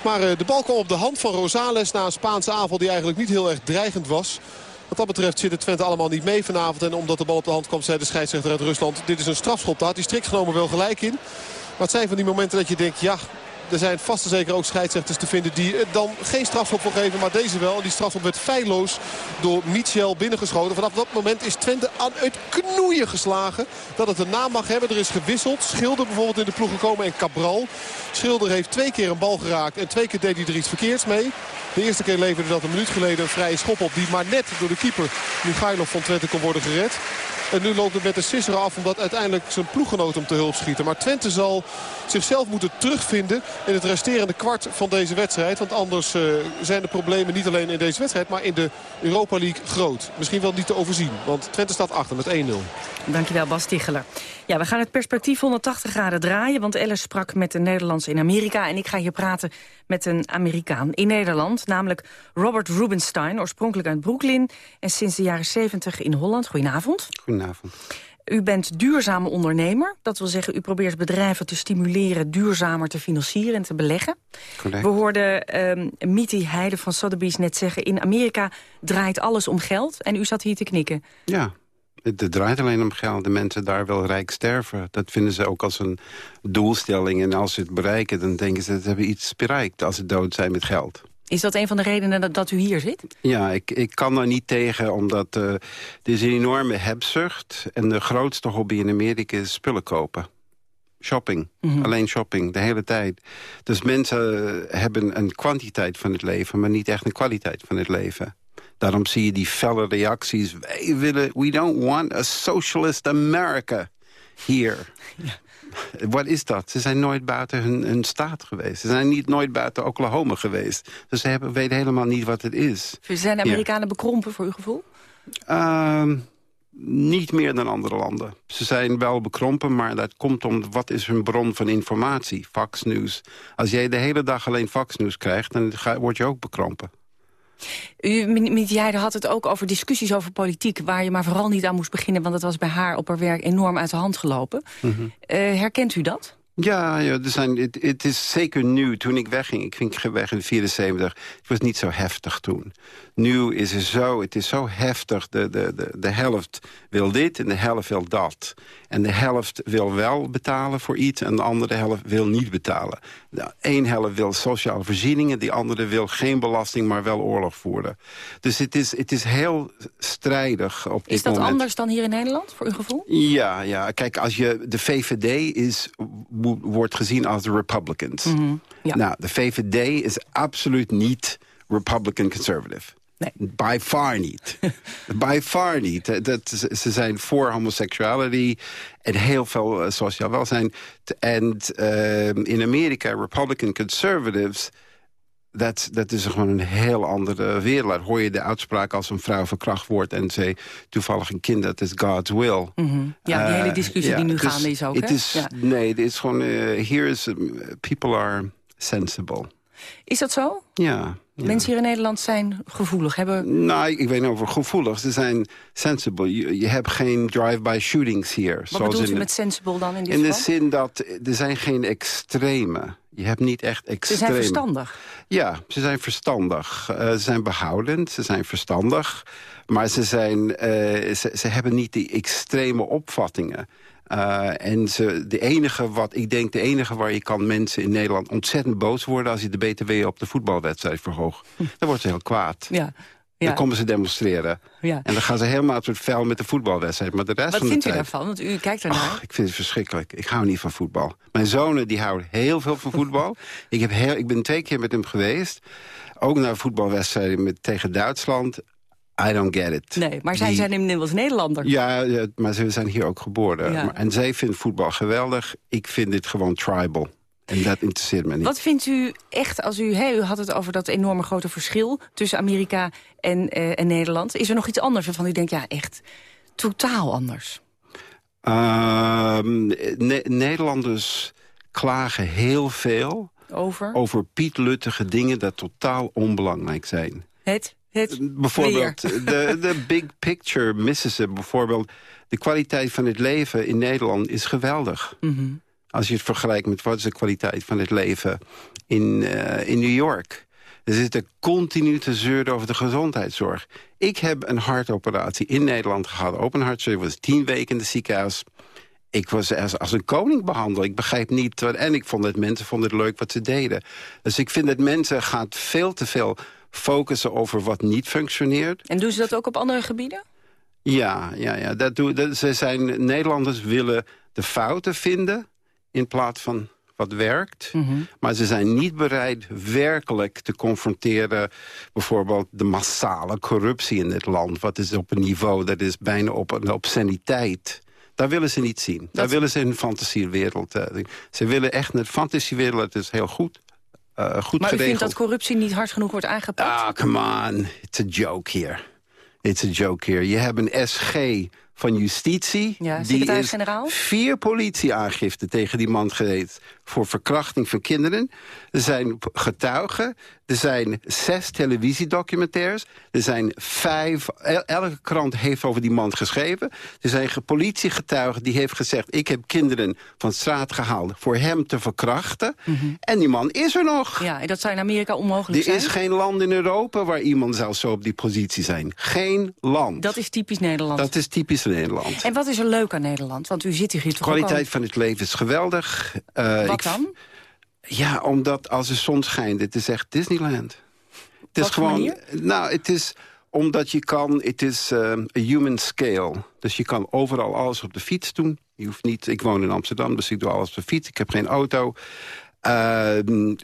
Maar de bal kwam op de hand van Rosales na een Spaanse aanval die eigenlijk niet heel erg dreigend was. Wat dat betreft zit de Twente allemaal niet mee vanavond. En omdat de bal op de hand kwam, zei de scheidsrechter uit Rusland... dit is een strafschop. Daar had hij strikt genomen wel gelijk in. Maar het zijn van die momenten dat je denkt... ja, er zijn vast en zeker ook scheidsrechters te vinden die dan geen strafschop wil geven. Maar deze wel. En die strafschop werd feilloos door Michel binnengeschoten. Vanaf dat moment is Twente aan het knoeien geslagen. Dat het een naam mag hebben. Er is gewisseld. Schilder bijvoorbeeld in de ploeg gekomen en Cabral. Schilder heeft twee keer een bal geraakt. En twee keer deed hij er iets verkeerds mee. De eerste keer leverde dat een minuut geleden een vrije schop op. Die maar net door de keeper Michailov van Twente kon worden gered. En nu loopt het met de sisser af omdat uiteindelijk zijn ploeggenoot hem te hulp schieten. Maar Twente zal zichzelf moeten terugvinden in het resterende kwart van deze wedstrijd. Want anders eh, zijn de problemen niet alleen in deze wedstrijd, maar in de Europa League groot. Misschien wel niet te overzien, want Twente staat achter met 1-0. Dankjewel, Bas Ticheler. Ja, we gaan het perspectief 180 graden draaien... want Alice sprak met een Nederlands in Amerika... en ik ga hier praten met een Amerikaan in Nederland... namelijk Robert Rubenstein, oorspronkelijk uit Brooklyn... en sinds de jaren 70 in Holland. Goedenavond. Goedenavond. U bent duurzame ondernemer. Dat wil zeggen, u probeert bedrijven te stimuleren... duurzamer te financieren en te beleggen. Correct. We hoorden um, Mitty Heide van Sotheby's net zeggen... in Amerika draait alles om geld. En u zat hier te knikken. Ja, het, draait alleen om geld. De mensen daar wel rijk sterven. Dat vinden ze ook als een doelstelling. En als ze het bereiken, dan denken ze dat ze hebben iets bereikt... als ze dood zijn met geld. Is dat een van de redenen dat, dat u hier zit? Ja, ik, ik kan daar niet tegen, omdat uh, er is een enorme hebzucht. En de grootste hobby in Amerika is spullen kopen. Shopping. Mm -hmm. Alleen shopping, de hele tijd. Dus mensen hebben een kwantiteit van het leven... maar niet echt een kwaliteit van het leven. Daarom zie je die felle reacties. Wij willen, we don't want a socialist America here. Ja. Wat is dat? Ze zijn nooit buiten hun, hun, staat geweest. Ze zijn niet nooit buiten Oklahoma geweest. Dus ze hebben, weten helemaal niet wat het is. Zijn Amerikanen ja. bekrompen voor uw gevoel? Uh, niet meer dan andere landen. Ze zijn wel bekrompen, maar dat komt om... wat is hun bron van informatie? Fox News. Als jij de hele dag alleen Fox News krijgt... dan ga, word je ook bekrompen. U, jij had het ook over discussies over politiek... waar je maar vooral niet aan moest beginnen... want het was bij haar op haar werk enorm uit de hand gelopen. Mm -hmm. uh, herkent u dat? Ja, ja er zijn, het, het is zeker nu. Toen ik wegging, ik ging weg in 74, het was niet zo heftig toen. Nu is het zo, het is zo heftig. De, de, de, de helft wil dit en de helft wil dat. En de helft wil wel betalen voor iets en de andere helft wil niet betalen. De een helft wil sociale voorzieningen, die andere wil geen belasting, maar wel oorlog voeren. Dus het is, het is heel strijdig op dit Is dat moment. anders dan hier in Nederland, voor uw gevoel? Ja, ja. Kijk, als je de VVD is, wordt gezien als de Republicans. Mm -hmm. ja. Nou, de VVD is absoluut niet Republican conservative. Nee. By far niet. By far niet. Dat, ze zijn voor homoseksuality en heel veel uh, sociaal welzijn. En uh, in Amerika, Republican conservatives... Dat, dat is gewoon een heel andere wereld. Hoor je de uitspraak als een vrouw verkracht wordt... en ze toevallig een kind, dat is God's will. Mm -hmm. Ja, die hele discussie uh, die nu dus gaande is ook, is, ja. Nee, het is gewoon... Here is... People are sensible. Is dat zo? Ja. Ja. Mensen hier in Nederland zijn gevoelig, hebben... Nou, ik weet niet over gevoelig. Ze zijn sensible. Je, je hebt geen drive-by shootings hier. Wat zoals bedoelt u met sensible dan in dit In geval? de zin dat er zijn geen extreme. Je hebt niet echt extreme. Ze zijn verstandig? Ja, ze zijn verstandig. Uh, ze zijn behoudend, ze zijn verstandig. Maar ze, zijn, uh, ze, ze hebben niet die extreme opvattingen. Uh, en ze, de enige wat, ik denk de enige waar je kan mensen in Nederland ontzettend boos worden... als je de BTW op de voetbalwedstrijd verhoogt. Dan wordt ze heel kwaad. Ja. Ja. Dan komen ze demonstreren. Ja. En dan gaan ze helemaal uit het vuil met de voetbalwedstrijd. Maar de rest Wat van de vindt u daarvan? Want u kijkt ernaar. Ach, ik vind het verschrikkelijk. Ik hou niet van voetbal. Mijn zonen die houden heel veel van voetbal. ik, heb heel, ik ben twee keer met hem geweest. Ook naar voetbalwedstrijden met, tegen Duitsland. I don't get it. Nee, maar zij Die- zijn inmiddels Nederlander. Ja, ja, maar ze zijn hier ook geboren. Ja. En zij vindt voetbal geweldig. Ik vind dit gewoon tribal. En dat interesseert me niet. Wat vindt u echt, als u, hè, u had het over dat enorme grote verschil... tussen Amerika en, eh, en Nederland. Is er nog iets anders waarvan u denkt, ja, echt totaal anders? Ehm, Ne- Nederlanders klagen heel veel Over? over pietluttige dingen... dat totaal onbelangrijk zijn. Het? Het? Bijvoorbeeld, weer. de, de big picture missen ze. Bijvoorbeeld, de kwaliteit van het leven in Nederland is geweldig. Mhm. Als je het vergelijkt met wat is de kwaliteit van het leven in, eh, in New York. Er zitten continu te zeuren over de gezondheidszorg. Ik heb een hartoperatie in Nederland gehad. Open was tien weken in het ziekenhuis. Ik was als, als een koning behandeld. Ik begrijp niet... En ik vond dat mensen vonden het leuk wat ze deden. Dus ik vind dat mensen gaan veel te veel focussen over wat niet functioneert. En doen ze dat ook op andere gebieden? Ja, ja, ja. Dat doen, dat, ze zijn, Nederlanders willen de fouten vinden in plaats van wat werkt. Maar ze zijn niet bereid werkelijk te confronteren... bijvoorbeeld de massale corruptie in dit land. Wat is op een niveau, dat is bijna op een obsceniteit. Daar willen ze niet zien. Daar willen ze een fantasiewereld. eh, ze willen echt een fantasiewereld. Het is heel goed, goed Maar u geregeld. vindt dat corruptie niet hard genoeg wordt aangepakt? Ah, come on. It's a joke here. It's a joke here. Je hebt een SG van justitie. Ja, die is vier politieaangiften tegen die man gedeed... voor verkrachting van kinderen. Er zijn getuigen. Er zijn zes televisiedocumentaires. Er zijn vijf... el- Elke krant heeft over die man geschreven. Er zijn ge- politiegetuigen die heeft gezegd... ik heb kinderen van straat gehaald voor hem te verkrachten. En die man is er nog. Ja, en dat zou in Amerika onmogelijk Er zijn? is geen land in Europa waar iemand zou zo op die positie zijn. Geen land. Dat is typisch Nederland. Dat is typisch Nederland. En wat is er leuk aan Nederland? Want u zit hier toch De kwaliteit van het leven is geweldig. Eh, Wat ik- dan? Ja, omdat als de zon schijnt, het is echt Disneyland. Het is Wat gewoon. manier? Nou, het is omdat je kan. Het is eh, a human scale. Dus je kan overal alles op de fiets doen. Je hoeft niet. Ik woon in Amsterdam, dus ik doe alles op de fiets. Ik heb geen auto. Ehm,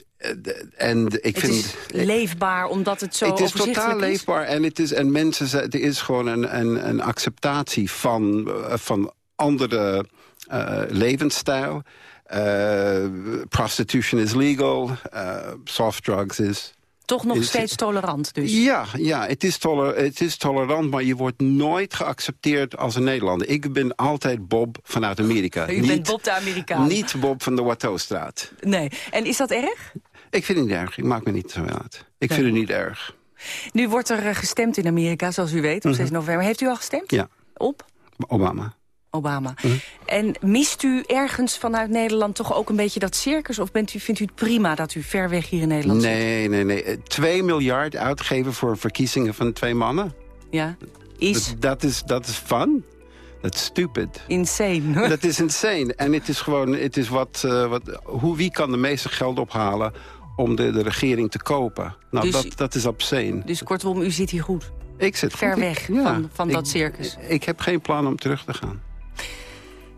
en ik Het vind. is leefbaar omdat het zo Het is totaal is? leefbaar en, het is, en mensen, er is gewoon een, een, een acceptatie van, eh, van andere eh, levensstijl. Eh, prostitution is legal, eh, soft drugs is... Toch nog is- steeds tolerant dus? Ja, ja het, is toler, het is tolerant, maar je wordt nooit geaccepteerd als een Nederlander. Ik ben altijd Bob vanuit Amerika. U bent Bob de Amerikaan. Niet Bob van de Watteaustraat. Nee. En is dat erg? Ik vind het niet erg, ik maak me niet zo uit. Ik Nee. vind het niet erg. Nu wordt er eh, gestemd in Amerika, zoals u weet, op Mhm. 6 november. Heeft u al gestemd? Ja, Op? Obama. Obama. Mhm. En mist u ergens vanuit Nederland toch ook een beetje dat circus? Of bent u, vindt u het prima dat u ver weg hier in Nederland zit? Nee, nee, nee. Eh, 2 miljard uitgeven voor verkiezingen van twee mannen. Ja. Is Dat, is, dat is fun. Dat is stupid. insane. dat is insane. En het is gewoon, het is wat, eh, wat, hoe, wie kan de meeste geld ophalen om de, de regering te kopen? Nou, Dus- dat, dat is obscene. Dus kortom, u zit hier goed. Ik zit Ver goed. Weg ja. van, van dat Ik- circus. Ik heb geen plan om terug te gaan.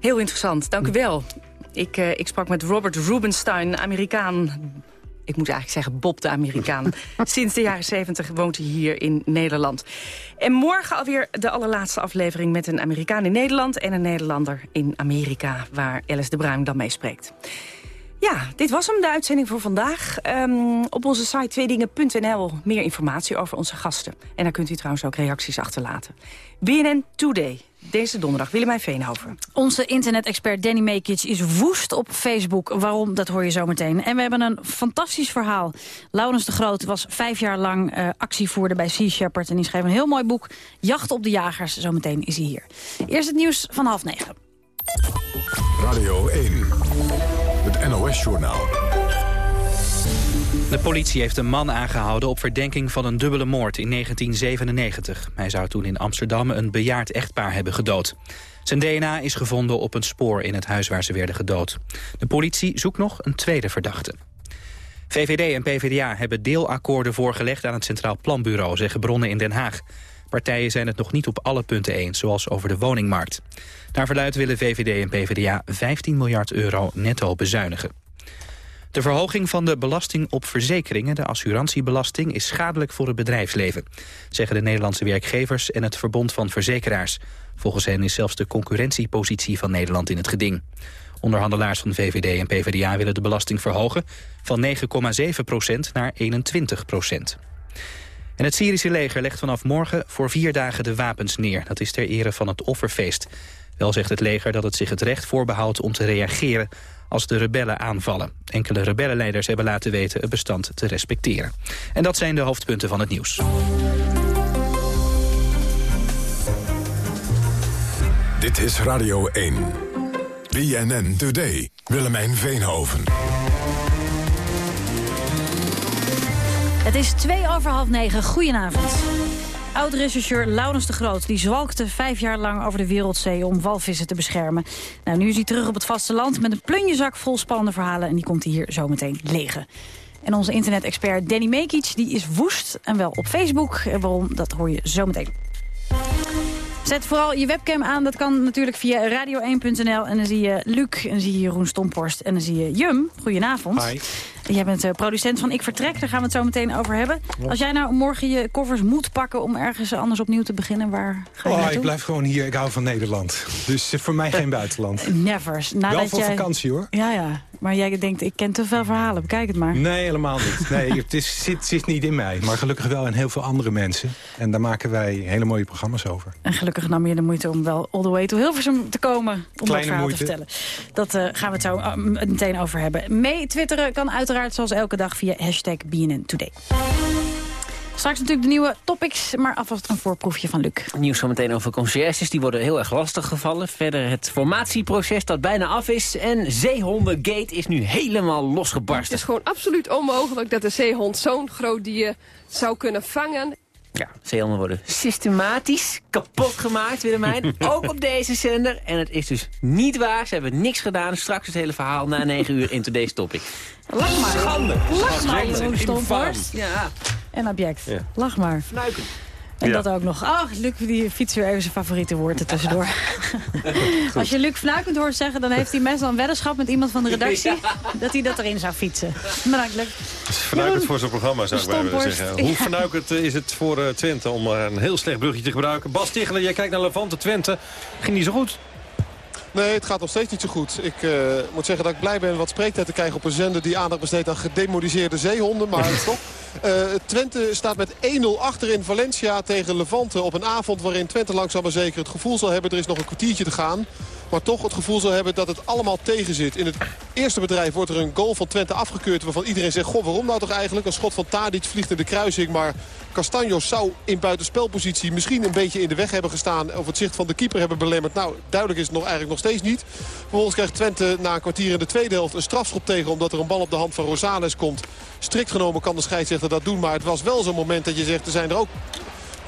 Heel interessant, dank u wel. Ik, eh, ik sprak met Robert Rubenstein, Amerikaan ik moet eigenlijk zeggen Bob de Amerikaan. Sinds de jaren 70 woont hij hier in Nederland. En morgen alweer de allerlaatste aflevering met een Amerikaan in Nederland... en een Nederlander in Amerika, waar Alice de Bruin dan mee spreekt. Ja, dit was hem, de uitzending voor vandaag. Ehm, op onze site tweedingen.nl meer informatie over onze gasten. En daar kunt u trouwens ook reacties achterlaten. BNN Today, deze donderdag. Willemijn Veenhoven. Onze internet-expert Danny Mekic is woest op Facebook. Waarom, dat hoor je zo meteen. En we hebben een fantastisch verhaal. Laurens de Groot was vijf jaar lang uh, actievoerder bij Sea Shepherd... en die schreef een heel mooi boek, Jacht op de Jagers. Zometeen is hij hier. Eerst het nieuws van half negen. Radio 1, het NOS-journaal. De politie heeft een man aangehouden op verdenking van een dubbele moord in 1997. Hij zou toen in Amsterdam een bejaard echtpaar hebben gedood. Zijn DNA is gevonden op een spoor in het huis waar ze werden gedood. De politie zoekt nog een tweede verdachte. VVD en PvdA hebben deelakkoorden voorgelegd aan het Centraal Planbureau, zeggen bronnen in Den Haag. Partijen zijn het nog niet op alle punten eens, zoals over de woningmarkt. Naar verluid willen VVD en PvdA 15 miljard euro netto bezuinigen. De verhoging van de belasting op verzekeringen, de assurantiebelasting, is schadelijk voor het bedrijfsleven, zeggen de Nederlandse werkgevers en het Verbond van Verzekeraars. Volgens hen is zelfs de concurrentiepositie van Nederland in het geding. Onderhandelaars van VVD en PvdA willen de belasting verhogen van 9,7% naar 21 procent. En het Syrische leger legt vanaf morgen voor vier dagen de wapens neer. Dat is ter ere van het offerfeest. Wel zegt het leger dat het zich het recht voorbehoudt om te reageren als de rebellen aanvallen. Enkele rebellenleiders hebben laten weten het bestand te respecteren. En dat zijn de hoofdpunten van het nieuws. Dit is Radio 1. BNN Today. Willemijn Veenhoven. Het is twee over half negen. Goedenavond. Oud-rechercheur Laurens de Groot die zwalkte vijf jaar lang over de wereldzee om walvissen te beschermen. Nou, nu is hij terug op het vasteland met een plunjezak vol spannende verhalen... en die komt hij hier zo meteen legen. En onze internet-expert Danny Mekic die is woest en wel op Facebook. En waarom, dat hoor je zo meteen. Zet vooral je webcam aan. Dat kan natuurlijk via radio1.nl. En dan zie je Luc, en dan zie je Jeroen Stomporst en dan zie je Jum. Goedenavond. Hi. Jij bent uh, producent van Ik Vertrek, daar gaan we het zo meteen over hebben. Als jij nou morgen je koffers moet pakken om ergens anders opnieuw te beginnen, waar ga je oh, naartoe? Ik blijf gewoon hier, ik hou van Nederland. Dus voor mij geen buitenland. Never. Nadat Wel voor jij... vakantie hoor. Ja, ja. Maar jij denkt, ik ken te veel verhalen, bekijk het maar. Nee, helemaal niet. Nee, het is, zit, zit niet in mij. Maar gelukkig wel in heel veel andere mensen. En daar maken wij hele mooie programma's over. En gelukkig nam je de moeite om wel all the way to Hilversum te komen... om Kleine dat verhaal moeite. te vertellen. Dat uh, gaan we het zo uh, meteen over hebben. Mee twitteren kan uiteraard zoals elke dag via hashtag BNN Today. Straks natuurlijk de nieuwe topics, maar alvast een voorproefje van Luc. Nieuws zometeen over conciërges, die worden heel erg lastig gevallen. Verder het formatieproces dat bijna af is. En Zeehondengate is nu helemaal losgebarsten. Het is gewoon absoluut onmogelijk dat de zeehond zo'n groot dier zou kunnen vangen. Ja, zeehonden worden systematisch kapot gemaakt, Willemijn. Ook op deze zender. En het is dus niet waar. Ze hebben niks gedaan. Straks het hele verhaal na 9 uur in Today's Topic. Lach maar. Schande. Lach maar. Jeroen. Infaam. Ja. En object. Ja. Lach maar. Fnuiken. En Ja. dat ook nog. Oh, Luc die fietst weer even zijn favoriete woord er tussendoor. Als je Luc fnuikend hoort zeggen, dan heeft hij meestal een weddenschap met iemand van de redactie. Dat hij dat erin zou fietsen. Bedankt, Luc. Vernuikend voor zijn programma, zou ik bij willen zeggen. Hoe vernuikend eh, is het voor eh, Twente om maar een heel slecht bruggetje te gebruiken? Bas Tichelen, jij kijkt naar Levante Twente. Ging niet zo goed. Nee, het gaat nog steeds niet zo goed. Ik eh, moet zeggen dat ik blij ben wat spreektijd te krijgen op een zender... die aandacht besteedt aan gedemoniseerde zeehonden. Maar toch, eh, Twente staat met 1-0 achter in Valencia tegen Levante... op een avond waarin Twente langzaam maar zeker het gevoel zal hebben... er is nog een kwartiertje te gaan. Maar toch het gevoel zal hebben dat het allemaal tegen zit. In het eerste bedrijf wordt er een goal van Twente afgekeurd... waarvan iedereen zegt, goh, waarom nou toch eigenlijk? Een schot van Tadic vliegt in de kruising, maar... Castanjos zou in buitenspelpositie misschien een beetje in de weg hebben gestaan... of het zicht van de keeper hebben belemmerd. Nou, duidelijk is het nog, eigenlijk nog steeds niet. Vervolgens krijgt Twente na een kwartier in de tweede helft een strafschop tegen... omdat er een bal op de hand van Rosales komt. Strikt genomen kan de scheidsrechter dat doen. Maar het was wel zo'n moment dat je zegt, er zijn er ook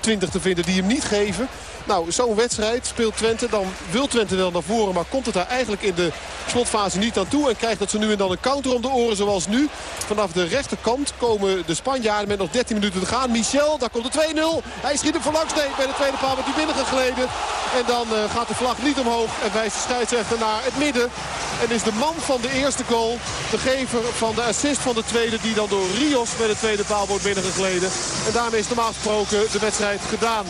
20 te vinden die hem niet geven. Nou, zo'n wedstrijd speelt Twente. Dan wil Twente wel naar voren, maar komt het daar eigenlijk in de slotfase niet aan toe. En krijgt dat ze nu en dan een counter om de oren zoals nu. Vanaf de rechterkant komen de Spanjaarden met nog 13 minuten te gaan. Michel, daar komt de 2-0. Hij schiet hem voorlangs. Nee, bij de tweede paal wordt hij binnengegleden. En dan eh, gaat de vlag niet omhoog en wijst de scheidsrechter naar het midden. En is de man van de eerste goal de gever van de assist van de tweede. Die dan door Rios bij de tweede paal wordt binnengegleden. En daarmee is normaal gesproken de wedstrijd gedaan.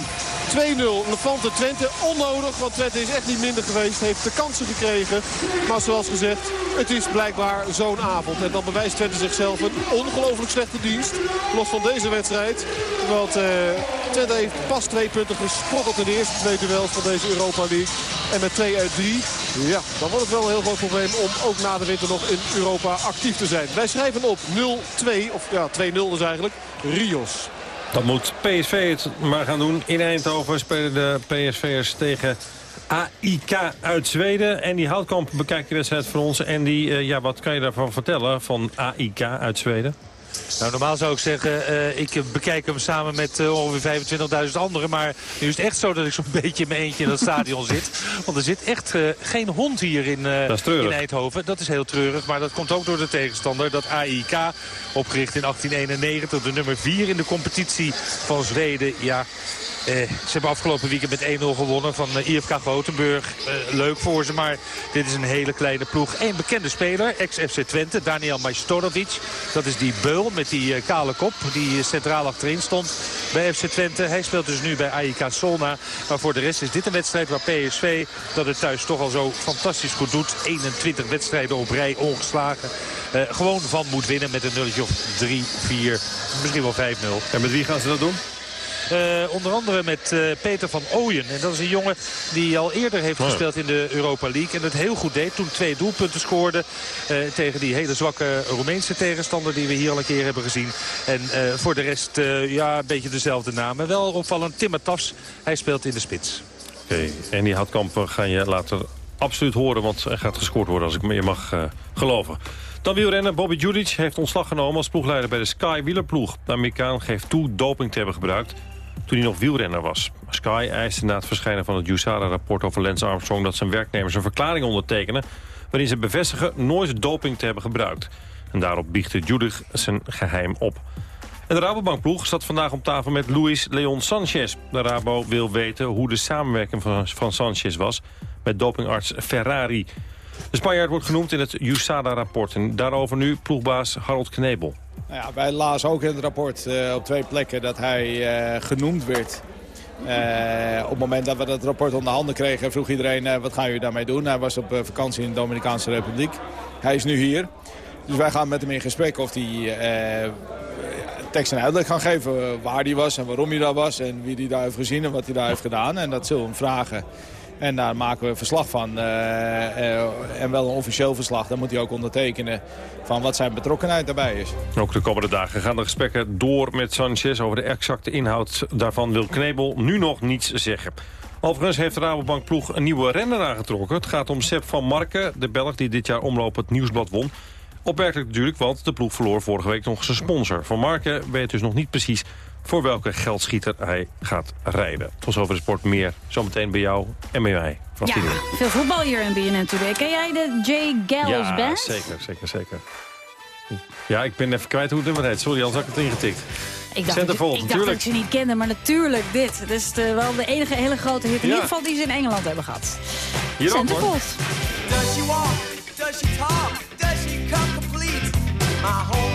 2-0 Levante Twente. Onnodig, want Twente is echt niet minder geweest. Heeft de kansen gekregen. Maar zoals gezegd, het is blijkbaar zo'n avond. En dan bewijst Twente zichzelf een ongelooflijk slechte dienst. Los van deze wedstrijd. Want uh, Twente heeft pas twee punten gesprokkeld in de eerste twee duels van deze Europa League. En met 2 uit 3, ja, dan wordt het wel een heel groot probleem om ook na de winter nog in Europa actief te zijn. Wij schrijven op 0-2, of ja, 2-0 dus eigenlijk, Rios. Dat moet PSV het maar gaan doen. In Eindhoven spelen de PSV'ers tegen AIK uit Zweden. En die Houtkamp bekijkt de wedstrijd voor ons. En die, uh, ja, wat kan je daarvan vertellen van AIK uit Zweden? Nou, normaal zou ik zeggen, uh, ik bekijk hem samen met uh, ongeveer 25.000 anderen. Maar nu is het echt zo dat ik zo'n beetje in mijn eentje in het stadion zit. Want er zit echt uh, geen hond hier in, in Eindhoven. Dat is heel treurig, maar dat komt ook door de tegenstander. Dat AIK, opgericht in 1891, de nummer 4 in de competitie van Zweden. Ja, eh, ze hebben afgelopen weekend met 1-0 gewonnen van uh, IFK Gothenburg. Uh, leuk voor ze, maar dit is een hele kleine ploeg. Eén bekende speler, ex-FC Twente, Daniel Majstorovic. Dat is die beul met die kale kop die centraal achterin stond bij FC Twente. Hij speelt dus nu bij AIK Solna. Maar voor de rest is dit een wedstrijd waar PSV, dat het thuis toch al zo fantastisch goed doet. 21 wedstrijden op rij ongeslagen. gewoon van moet winnen met een nulletje of 3, 4, misschien wel 5-0. En met wie gaan ze dat doen? Uh, onder andere met uh, Peter van Ooyen. En dat is een jongen die al eerder heeft gespeeld in de Europa League. En het heel goed deed. Toen twee doelpunten scoorde uh, tegen die hele zwakke Roemeense tegenstander die we hier al een keer hebben gezien. En voor de rest ja, een beetje dezelfde namen. Wel opvallend Timmer Tafs. Hij speelt in de spits. Oké, okay. en die Houtkamp ga je later absoluut horen. Want er gaat gescoord worden als ik je mag geloven. Dan wielrenner Bobby Judic heeft ontslag genomen als ploegleider bij de Sky wielerploeg. De Amerikaan geeft toe doping te hebben gebruikt toen hij nog wielrenner was. Sky eiste na het verschijnen van het USADA-rapport over Lance Armstrong... dat zijn werknemers een verklaring ondertekenen... waarin ze bevestigen nooit doping te hebben gebruikt. En daarop biechtte Judith zijn geheim op. En de Rabobankploeg staat vandaag op tafel met Luis Leon Sanchez. De Rabo wil weten hoe de samenwerking van, van Sanchez was... met dopingarts Ferrari. De Spanjaard wordt genoemd in het USADA-rapport. En daarover nu ploegbaas Harold Knebel. Nou ja, wij lazen ook in het rapport uh, op twee plekken dat hij uh, genoemd werd. Uh, op het moment dat we dat rapport onder handen kregen, vroeg iedereen wat gaan jullie daarmee doen. Hij was op vakantie in de Dominicaanse Republiek. Hij is nu hier. Dus wij gaan met hem in gesprek of hij tekst en uitleg gaan geven waar hij was en waarom hij daar was. En wie hij daar heeft gezien en wat hij daar heeft gedaan. En dat zullen we hem vragen en daar maken we verslag van. Uh, uh, en wel een officieel verslag. Dan moet hij ook ondertekenen van wat zijn betrokkenheid daarbij is. Ook de komende dagen gaan de gesprekken door met Sanchez. Over de exacte inhoud daarvan wil Knebel nu nog niets zeggen. Overigens heeft de Rabobank ploeg een nieuwe renner aangetrokken. Het gaat om Sepp van Marken, de Belg die dit jaar omloop het Nieuwsblad won. Opmerkelijk natuurlijk, want de ploeg verloor vorige week nog zijn sponsor. Van Marken weet dus nog niet precies voor welke geldschieter hij gaat rijden. Tot zover de sport meer. Zometeen bij jou en bij mij. Ja, veel voetbal hier in BNN Today. Ken jij de J. Gals ja, Band? zeker, zeker, zeker. Ja, ik ben even kwijt hoe het nummer heet. Sorry, anders had ik het ingetikt. Ik dacht, dat, ik, dacht dat ik ze niet kende, maar natuurlijk dit. Het is de, wel de enige hele grote hit. In ja. ieder geval die ze in Engeland hebben gehad. Hier Centerfold. Does she walk? Does she talk? Does she come complete? My home,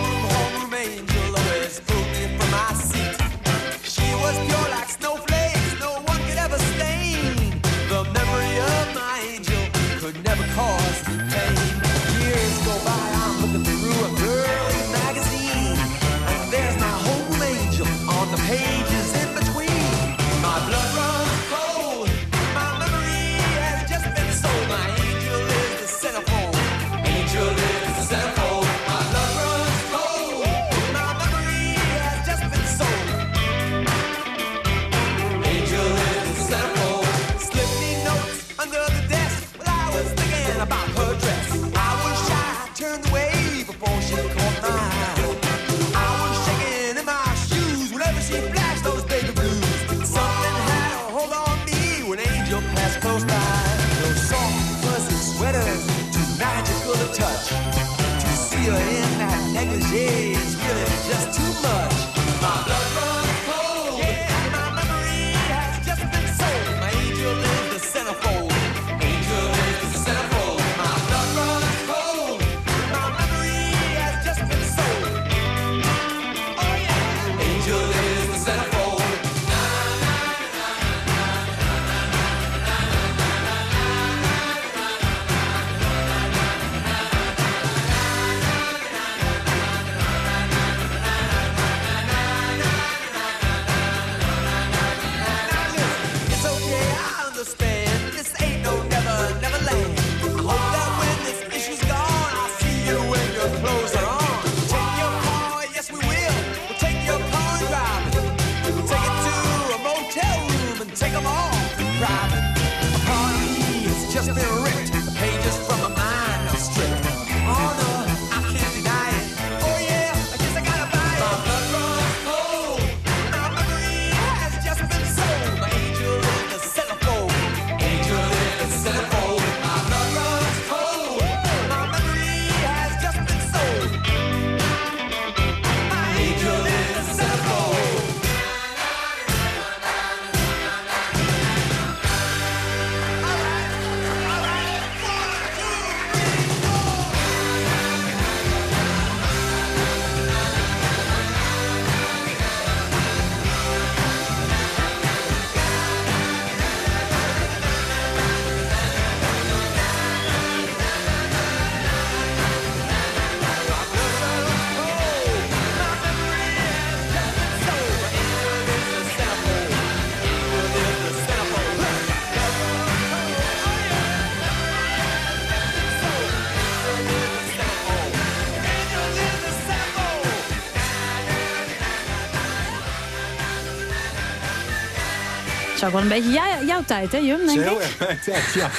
is ook wel een beetje jouw tijd, hè, Jum, denk Zo heel ik? erg mijn tijd, ja.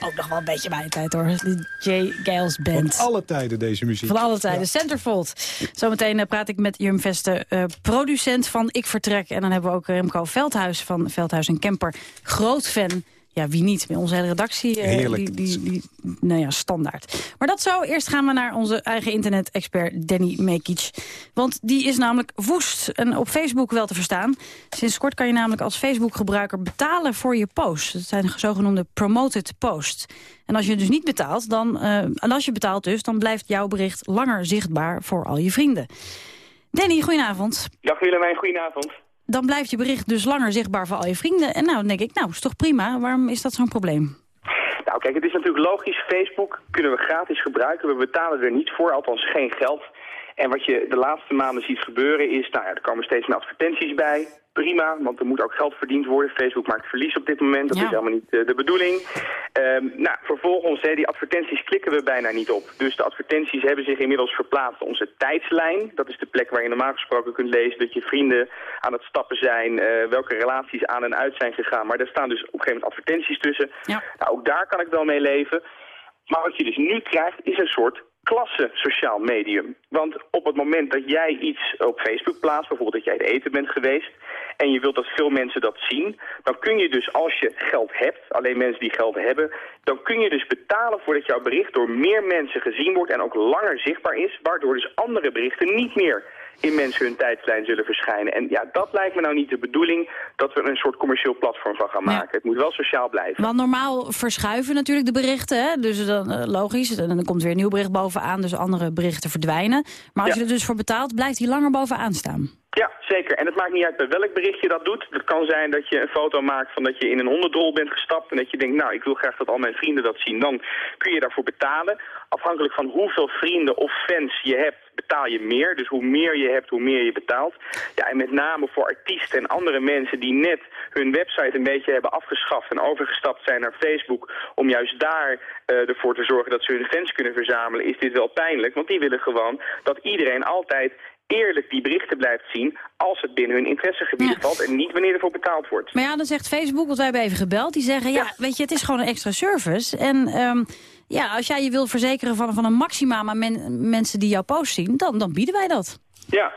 Ook nog wel een beetje mijn tijd, hoor. De J. Gales Band. Van alle tijden deze muziek. Van alle tijden. Centerfold. Zometeen eh, praat ik met Jum Veste, eh, producent van Ik Vertrek. En dan hebben we ook Remco Veldhuis van Veldhuis en Kemper. Groot fan. Ja, wie niet? Met onze hele redactie. Heerlijk. Die, die, die, nou ja, standaard. Maar dat zo. Eerst gaan we naar onze eigen internet-expert Danny Mekic. Want die is namelijk woest. En op Facebook wel te verstaan. Sinds kort kan je namelijk als Facebook-gebruiker betalen voor je posts. Dat zijn de zogenoemde promoted posts. En als je dus niet betaalt, dan, eh, en als je betaalt dus, dan blijft jouw bericht langer zichtbaar voor al je vrienden. Danny, goedenavond. Dag Willemijn, goedenavond. Dan blijft je bericht dus langer zichtbaar voor al je vrienden. En nou, denk ik, nou, is toch prima. Waarom is dat zo'n probleem? Nou kijk, het is natuurlijk logisch. Facebook kunnen we gratis gebruiken. We betalen er niet voor, althans geen geld. En wat je de laatste maanden ziet gebeuren is, nou ja, er komen steeds meer advertenties bij. Prima, want er moet ook geld verdiend worden. Facebook maakt verlies op dit moment, dat Ja. is helemaal niet eh, de bedoeling. Ehm, nou, vervolgens, hè, die advertenties klikken we bijna niet op. Dus de advertenties hebben zich inmiddels verplaatst onze tijdslijn. Dat is de plek waar je normaal gesproken kunt lezen dat je vrienden aan het stappen zijn, eh, welke relaties aan en uit zijn gegaan. Maar daar staan dus op een gegeven moment advertenties tussen. Nou, ook daar kan ik wel mee leven. Maar wat je dus nu krijgt is een soort klasse sociaal medium. Want op het moment dat jij iets op Facebook plaatst, bijvoorbeeld dat jij het eten bent geweest... en je wilt dat veel mensen dat zien... dan kun je dus als je geld hebt, alleen mensen die geld hebben... dan kun je dus betalen voordat jouw bericht door meer mensen gezien wordt... en ook langer zichtbaar is, waardoor dus andere berichten niet meer in mensen hun tijdslijn zullen verschijnen. En ja, dat lijkt me nou niet de bedoeling dat we er een soort commercieel platform van gaan maken. Het moet wel sociaal blijven. Want normaal verschuiven natuurlijk de berichten. Hè? Dus dan, eh, logisch, en dan komt weer een nieuw bericht bovenaan. Dus andere berichten verdwijnen. Maar als Ja. je er dus voor betaalt, blijft hij langer bovenaan staan. Ja, zeker. En het maakt niet uit bij welk bericht je dat doet. Het kan zijn dat je een foto maakt van dat je in een hondendrol bent gestapt... en dat je denkt, nou, ik wil graag dat al mijn vrienden dat zien. Dan kun je daarvoor betalen. Afhankelijk van hoeveel vrienden of fans je hebt, betaal je meer. Dus hoe meer je hebt, hoe meer je betaalt. Ja, en met name voor artiesten en andere mensen die net hun website een beetje hebben afgeschaft... en overgestapt zijn naar Facebook om juist daar eh, ervoor te zorgen dat ze hun fans kunnen verzamelen... is dit wel pijnlijk, want die willen gewoon dat iedereen altijd eerlijk die berichten blijft zien als het binnen hun interessegebieden valt en niet wanneer ervoor betaald wordt. Maar ja, dan zegt Facebook, want wij hebben even gebeld. Die zeggen, ja, weet je, het is gewoon een extra service. En ehm, ja, als jij je wil verzekeren van, van een maximum aan men- mensen die jouw post zien... Dan, dan bieden wij dat. Ja,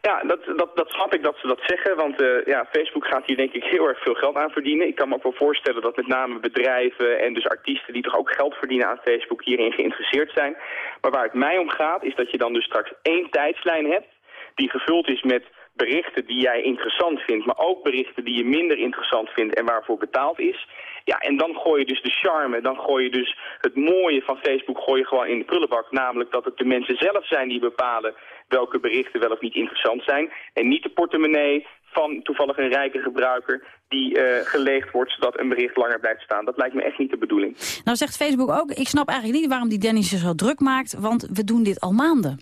ja dat, dat, dat snap ik dat ze dat zeggen, want eh, ja, Facebook gaat hier denk ik heel erg veel geld aan verdienen. Ik kan me ook wel voorstellen dat met name bedrijven en dus artiesten die toch ook geld verdienen aan Facebook hierin geïnteresseerd zijn. Maar waar het mij om gaat is dat je dan dus straks één tijdslijn hebt die gevuld is met berichten die jij interessant vindt, maar ook berichten die je minder interessant vindt en waarvoor betaald is. Ja, en dan gooi je dus de charme, dan gooi je dus het mooie van Facebook gooi je gewoon in de prullenbak. Namelijk dat het de mensen zelf zijn die bepalen welke berichten wel of niet interessant zijn. En niet de portemonnee van toevallig een rijke gebruiker die eh, geleegd wordt zodat een bericht langer blijft staan. Dat lijkt me echt niet de bedoeling. Nou zegt Facebook ook, ik snap eigenlijk niet waarom die Danny zich zo druk maakt... want we doen dit al maanden.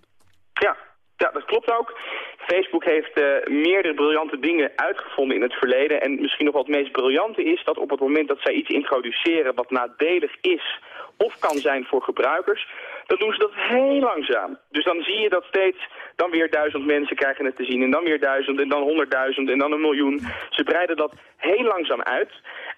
Ja, ja dat klopt ook. Facebook heeft eh, meerdere briljante dingen uitgevonden in het verleden. En misschien nog wat het meest briljante is dat op het moment dat zij iets introduceren wat nadelig is of kan zijn voor gebruikers, dan doen ze dat heel langzaam. Dus dan zie je dat steeds dan weer duizend mensen krijgen het te zien en dan weer duizend en dan honderdduizend en dan een miljoen. Ze breiden dat heel langzaam uit.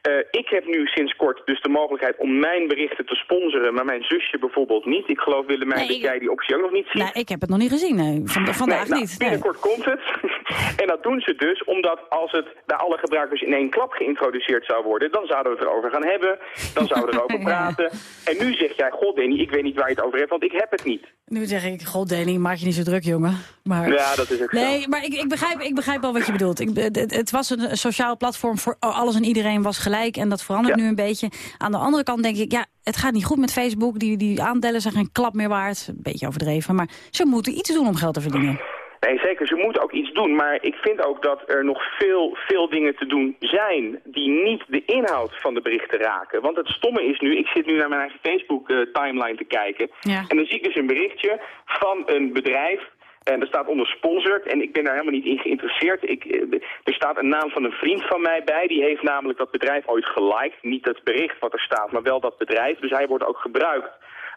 Eh, ik heb nu sinds kort dus de mogelijkheid om mijn berichten te sponsoren, maar mijn zusje bijvoorbeeld niet. Ik geloof Willemijn Nee, dat ik- jij die optie ook nog niet ziet. Nou, ik heb het nog niet gezien. Nee. Van, vandaag Nee, nou, niet. Nee. Binnenkort komt het. en dat doen ze dus omdat als het bij alle gebruikers in één klap geïntroduceerd zou worden, dan zouden we het erover gaan hebben. Dan zouden we erover Ja. praten. En nu zeg jij, god Danny, ik weet niet waar je het over hebt, want ik heb het niet. Nu zeg ik, god Danny, maak je niet zo druk, jongen. Maar... Ja, dat is ook zo. Nee, maar ik, ik, begrijp, ik begrijp wel wat je bedoelt. Ik, het, het- het was een sociaal platform voor alles en iedereen was gelijk. En dat verandert nu een beetje. Aan de andere kant denk ik, ja, het gaat niet goed met Facebook. Die, die aandelen zijn geen klap meer waard. Een beetje overdreven. Maar ze moeten iets doen om geld te verdienen. Nee, zeker. Ze moeten ook iets doen. Maar ik vind ook dat er nog veel, veel dingen te doen zijn die niet de inhoud van de berichten raken. Want het stomme is nu, ik zit nu naar mijn eigen Facebook-timeline te kijken. Ja. En dan zie ik dus een berichtje van een bedrijf. En er staat onder sponsored en ik ben daar helemaal niet in geïnteresseerd. Ik, eh, er staat een naam van een vriend van mij bij. Die heeft namelijk dat bedrijf ooit geliked. Niet het bericht wat er staat, maar wel dat bedrijf. Dus hij wordt ook gebruikt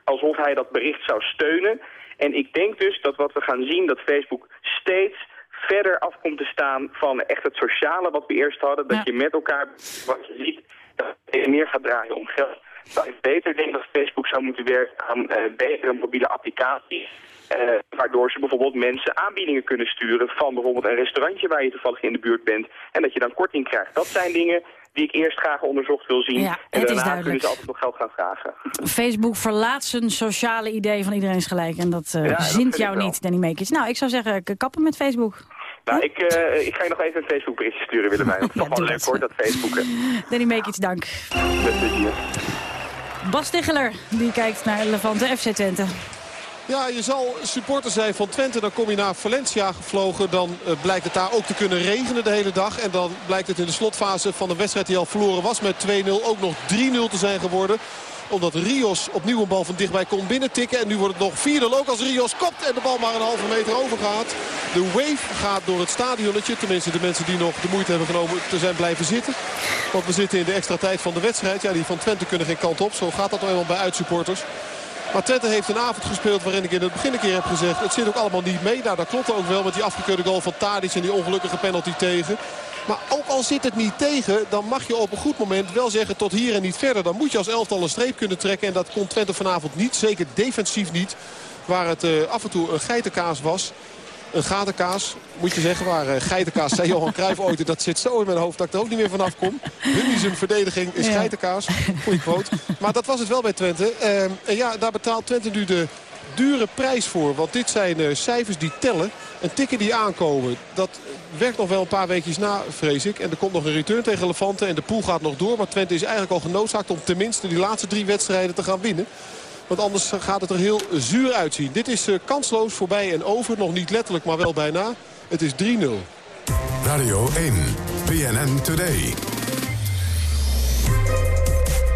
alsof hij dat bericht zou steunen. En ik denk dus dat wat we gaan zien, dat Facebook steeds verder af komt te staan van echt het sociale wat we eerst hadden. Dat je met elkaar, wat je ziet, dat het meer gaat draaien om geld. Dat ik beter denk dat Facebook zou moeten werken aan eh, betere mobiele applicaties. Eh, waardoor ze bijvoorbeeld mensen aanbiedingen kunnen sturen van bijvoorbeeld een restaurantje waar je toevallig in de buurt bent. En dat je dan korting krijgt. Dat zijn dingen die ik eerst graag onderzocht wil zien. Ja, en daarna duidelijk. kunnen ze altijd nog geld gaan vragen. Facebook verlaat zijn sociale idee van iedereen is gelijk. En dat eh Ja, zint jou niet, Danny Meekits. Nou, ik zou zeggen, kappen met Facebook. Nou, ik, eh, ik ga je nog even een Facebook berichtje sturen, Willemijn. Dat is toch wel leuk hoor, dat Facebooken. Danny Meekits, dank. Met plezier. Bas Ticheler, die kijkt naar Levante FC Twente. Ja, je zal supporter zijn van Twente. Dan kom je naar Valencia gevlogen. Dan eh, blijkt het daar ook te kunnen regenen de hele dag. En dan blijkt het in de slotfase van een wedstrijd die al verloren was met 2-0 ook nog 3-0 te zijn geworden omdat Rios opnieuw een bal van dichtbij kon binnentikken. En nu wordt het nog 4-0 ook als Rios kopt en de bal maar een halve meter overgaat. De wave gaat door het stadionnetje. Tenminste de mensen die nog de moeite hebben genomen te zijn blijven zitten. Want we zitten in de extra tijd van de wedstrijd. Ja, die van Twente kunnen geen kant op. Zo gaat dat nou eenmaal bij uitsupporters. Maar Twente heeft een avond gespeeld waarin ik in het begin een keer heb gezegd... het zit ook allemaal niet mee. Nou, dat klopt ook wel met die afgekeurde goal van Tadic en die ongelukkige penalty tegen. Maar ook al zit het niet tegen, dan mag je op een goed moment wel zeggen tot hier en niet verder. Dan moet je als elftal een streep kunnen trekken. En dat kon Twente vanavond niet, zeker defensief niet. Waar het eh, af en toe een geitenkaas was. Een gatenkaas, moet je zeggen. Waar eh, geitenkaas, zei Johan Cruijff ooit. Dat zit zo in mijn hoofd dat ik er ook niet meer vanaf kom. Zijn verdediging is Ja. geitenkaas. Goeie quote. Maar dat was het wel bij Twente. Ehm, en ja, daar betaalt Twente nu de dure prijs voor. Want dit zijn eh, cijfers die tellen. En tikken die aankomen. Dat werkt nog wel een paar weekjes na, vrees ik. En er komt nog een return tegen Levante. En de pool gaat nog door. Maar Twente is eigenlijk al genoodzaakt om tenminste die laatste drie wedstrijden te gaan winnen. Want anders gaat het er heel zuur uitzien. Dit is eh, kansloos voorbij en over. Nog niet letterlijk, maar wel bijna. Het is 3-0. Radio 1, BNN Today.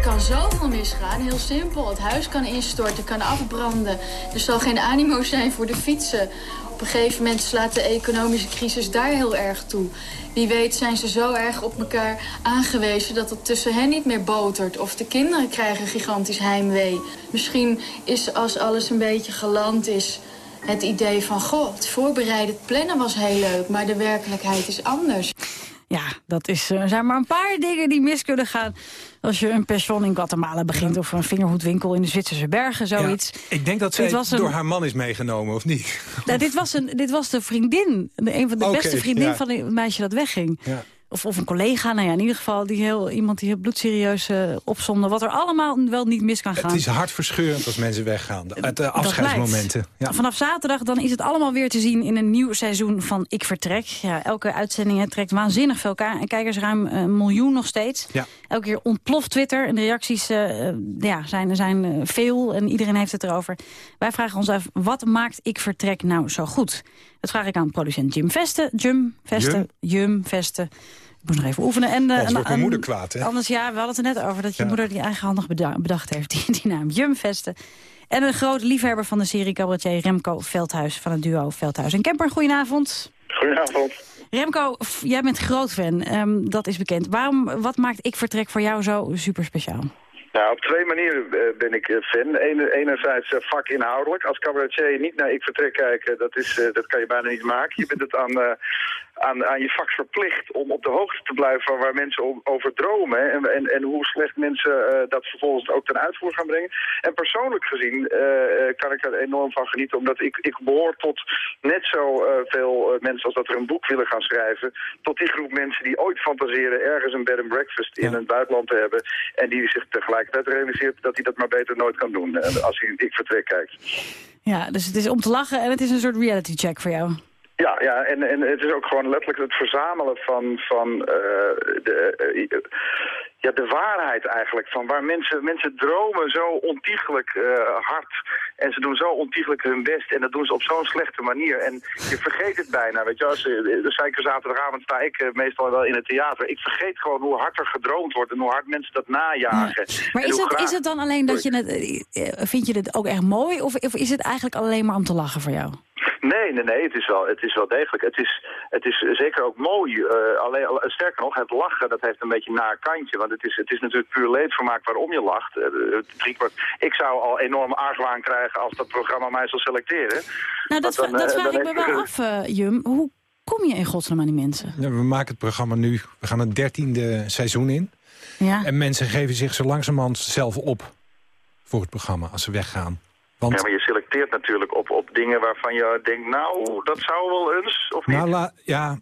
Het kan zoveel misgaan, heel simpel. Het huis kan instorten, kan afbranden. Er zal geen animo zijn voor de fietsen. Op een gegeven moment slaat de economische crisis daar heel erg toe. Wie weet zijn ze zo erg op elkaar aangewezen dat het tussen hen niet meer botert. Of de kinderen krijgen gigantisch heimwee. Misschien is als alles een beetje geland is... het idee van, goh, het voorbereiden, het plannen was heel leuk... maar de werkelijkheid is anders. Ja, dat is, eh, er zijn maar een paar dingen die mis kunnen gaan... als je een pension in Guatemala begint... of een vingerhoedwinkel in de Zwitserse bergen, zoiets. Ik denk dat zij een- door haar man is meegenomen, of niet? Nou, dit, was een, dit was de vriendin, de, een van de beste vriendin ja. van het meisje dat wegging. Ja. Of, of een collega, nou ja, in ieder geval die heel, iemand die heel bloedserieus eh opzonde... wat er allemaal wel niet mis kan gaan. Het is hartverscheurend als mensen weggaan. De, de Dat afscheidsmomenten. blijkt. Vanaf zaterdag dan is het allemaal weer te zien in een nieuw seizoen van Ik Vertrek. Ja, elke uitzending hè, trekt waanzinnig veel kijkers ruim een miljoen nog steeds. Ja. Elke keer ontploft Twitter en de reacties eh, eh, ja, zijn, zijn eh, veel en iedereen heeft het erover. Wij vragen ons af, wat maakt Ik Vertrek nou zo goed? Dat vraag ik aan producent Jim Vesten. Jim Vesten, Jim Vesten. Ik moet nog even oefenen. En, eh, Anders wordt mijn moeder kwaad, hè? Anders, ja, we hadden het er net over dat je Ja. moeder die eigenhandig beda- bedacht heeft. Die, die naam Jum Vesten. En een groot liefhebber van de serie cabaretier Remco Veldhuis van het duo Veldhuis en Kemper. Goedenavond. Goedenavond. Remco, jij bent groot fan, ehm, dat is bekend. Waarom, wat maakt Ik Vertrek voor jou zo super speciaal? Nou, op twee manieren eh, ben ik eh, fan. Ene, enerzijds eh, vakinhoudelijk. Als cabaretier niet naar Ik Vertrek kijken, dat, is, dat kan je bijna niet maken. Je bent het aan, aan, aan je vak verplicht om op de hoogte te blijven van waar mensen over dromen. En, en, en hoe slecht mensen eh, dat vervolgens ook ten uitvoer gaan brengen. En persoonlijk gezien eh, eh, kan ik er enorm van genieten. Omdat ik, ik behoor tot net zo veel mensen als dat er een boek willen gaan schrijven. Tot die groep mensen die ooit fantaseren ergens een bed and breakfast in het buitenland te hebben. En die zich tegelijkertijd realiseert dat hij dat maar beter nooit kan doen. als hij Ik Vertrek kijkt. Ja, dus het is om te lachen en het is een soort reality check voor jou. Ja, ja en, en het is ook gewoon letterlijk het verzamelen van, van eh, de, eh, ja, de waarheid eigenlijk. Van waar mensen, mensen dromen zo ontiegelijk eh, hard. En ze doen zo ontiegelijk hun best. En dat doen ze op zo'n slechte manier. En je vergeet het bijna. Weet je, als, de zeker zaterdagavond sta ik meestal wel in het theater. Ik vergeet gewoon hoe hard er gedroomd wordt. En hoe hard mensen dat najagen. Maar is het, graag- is het dan alleen dat je het... Vind je het ook echt mooi of, of is het eigenlijk alleen maar om te lachen voor jou? Nee, nee, nee, het is wel, het is wel degelijk. Het is, het is zeker ook mooi. eh, alleen, al- sterker nog, het lachen, dat heeft een beetje een naar kantje. Want het is, het is natuurlijk puur leedvermaak waarom je lacht. Eh, het driekwart- ik zou al enorm argwaan krijgen als dat programma mij zou selecteren. Nou, dat, dan, dat eh, vraag ik me wel af, eh, Jum. Hoe kom je in godsnaam aan die mensen? Ja, we maken het programma nu, we gaan het dertiende seizoen in. Ja. En mensen geven zich zo langzamerhand zelf op voor het programma als ze weggaan. Want Ja, maar je selecteert natuurlijk op, op dingen waarvan je denkt, nou, dat zou wel eens, of niet? Nou, la- ja,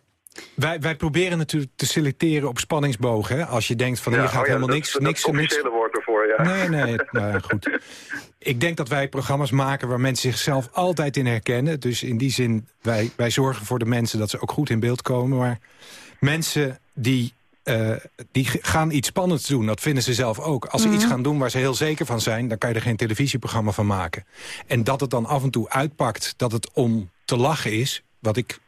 wij, wij proberen natuurlijk te selecteren op spanningsbogen. Hè? Als je denkt van Ja, hier gaat oh ja, helemaal dat- niks... dat, niks, dat niks woord ervoor, ja. Nee, nee, nou ja, goed. Ik denk dat wij programma's maken waar mensen zichzelf altijd in herkennen. Dus in die zin, wij, wij zorgen voor de mensen dat ze ook goed in beeld komen. Maar mensen die, eh, die gaan iets spannends doen, dat vinden ze zelf ook. Als ze iets Mhm. gaan doen waar ze heel zeker van zijn... dan kan je er geen televisieprogramma van maken. En dat het dan af en toe uitpakt dat het om te lachen is... wat ik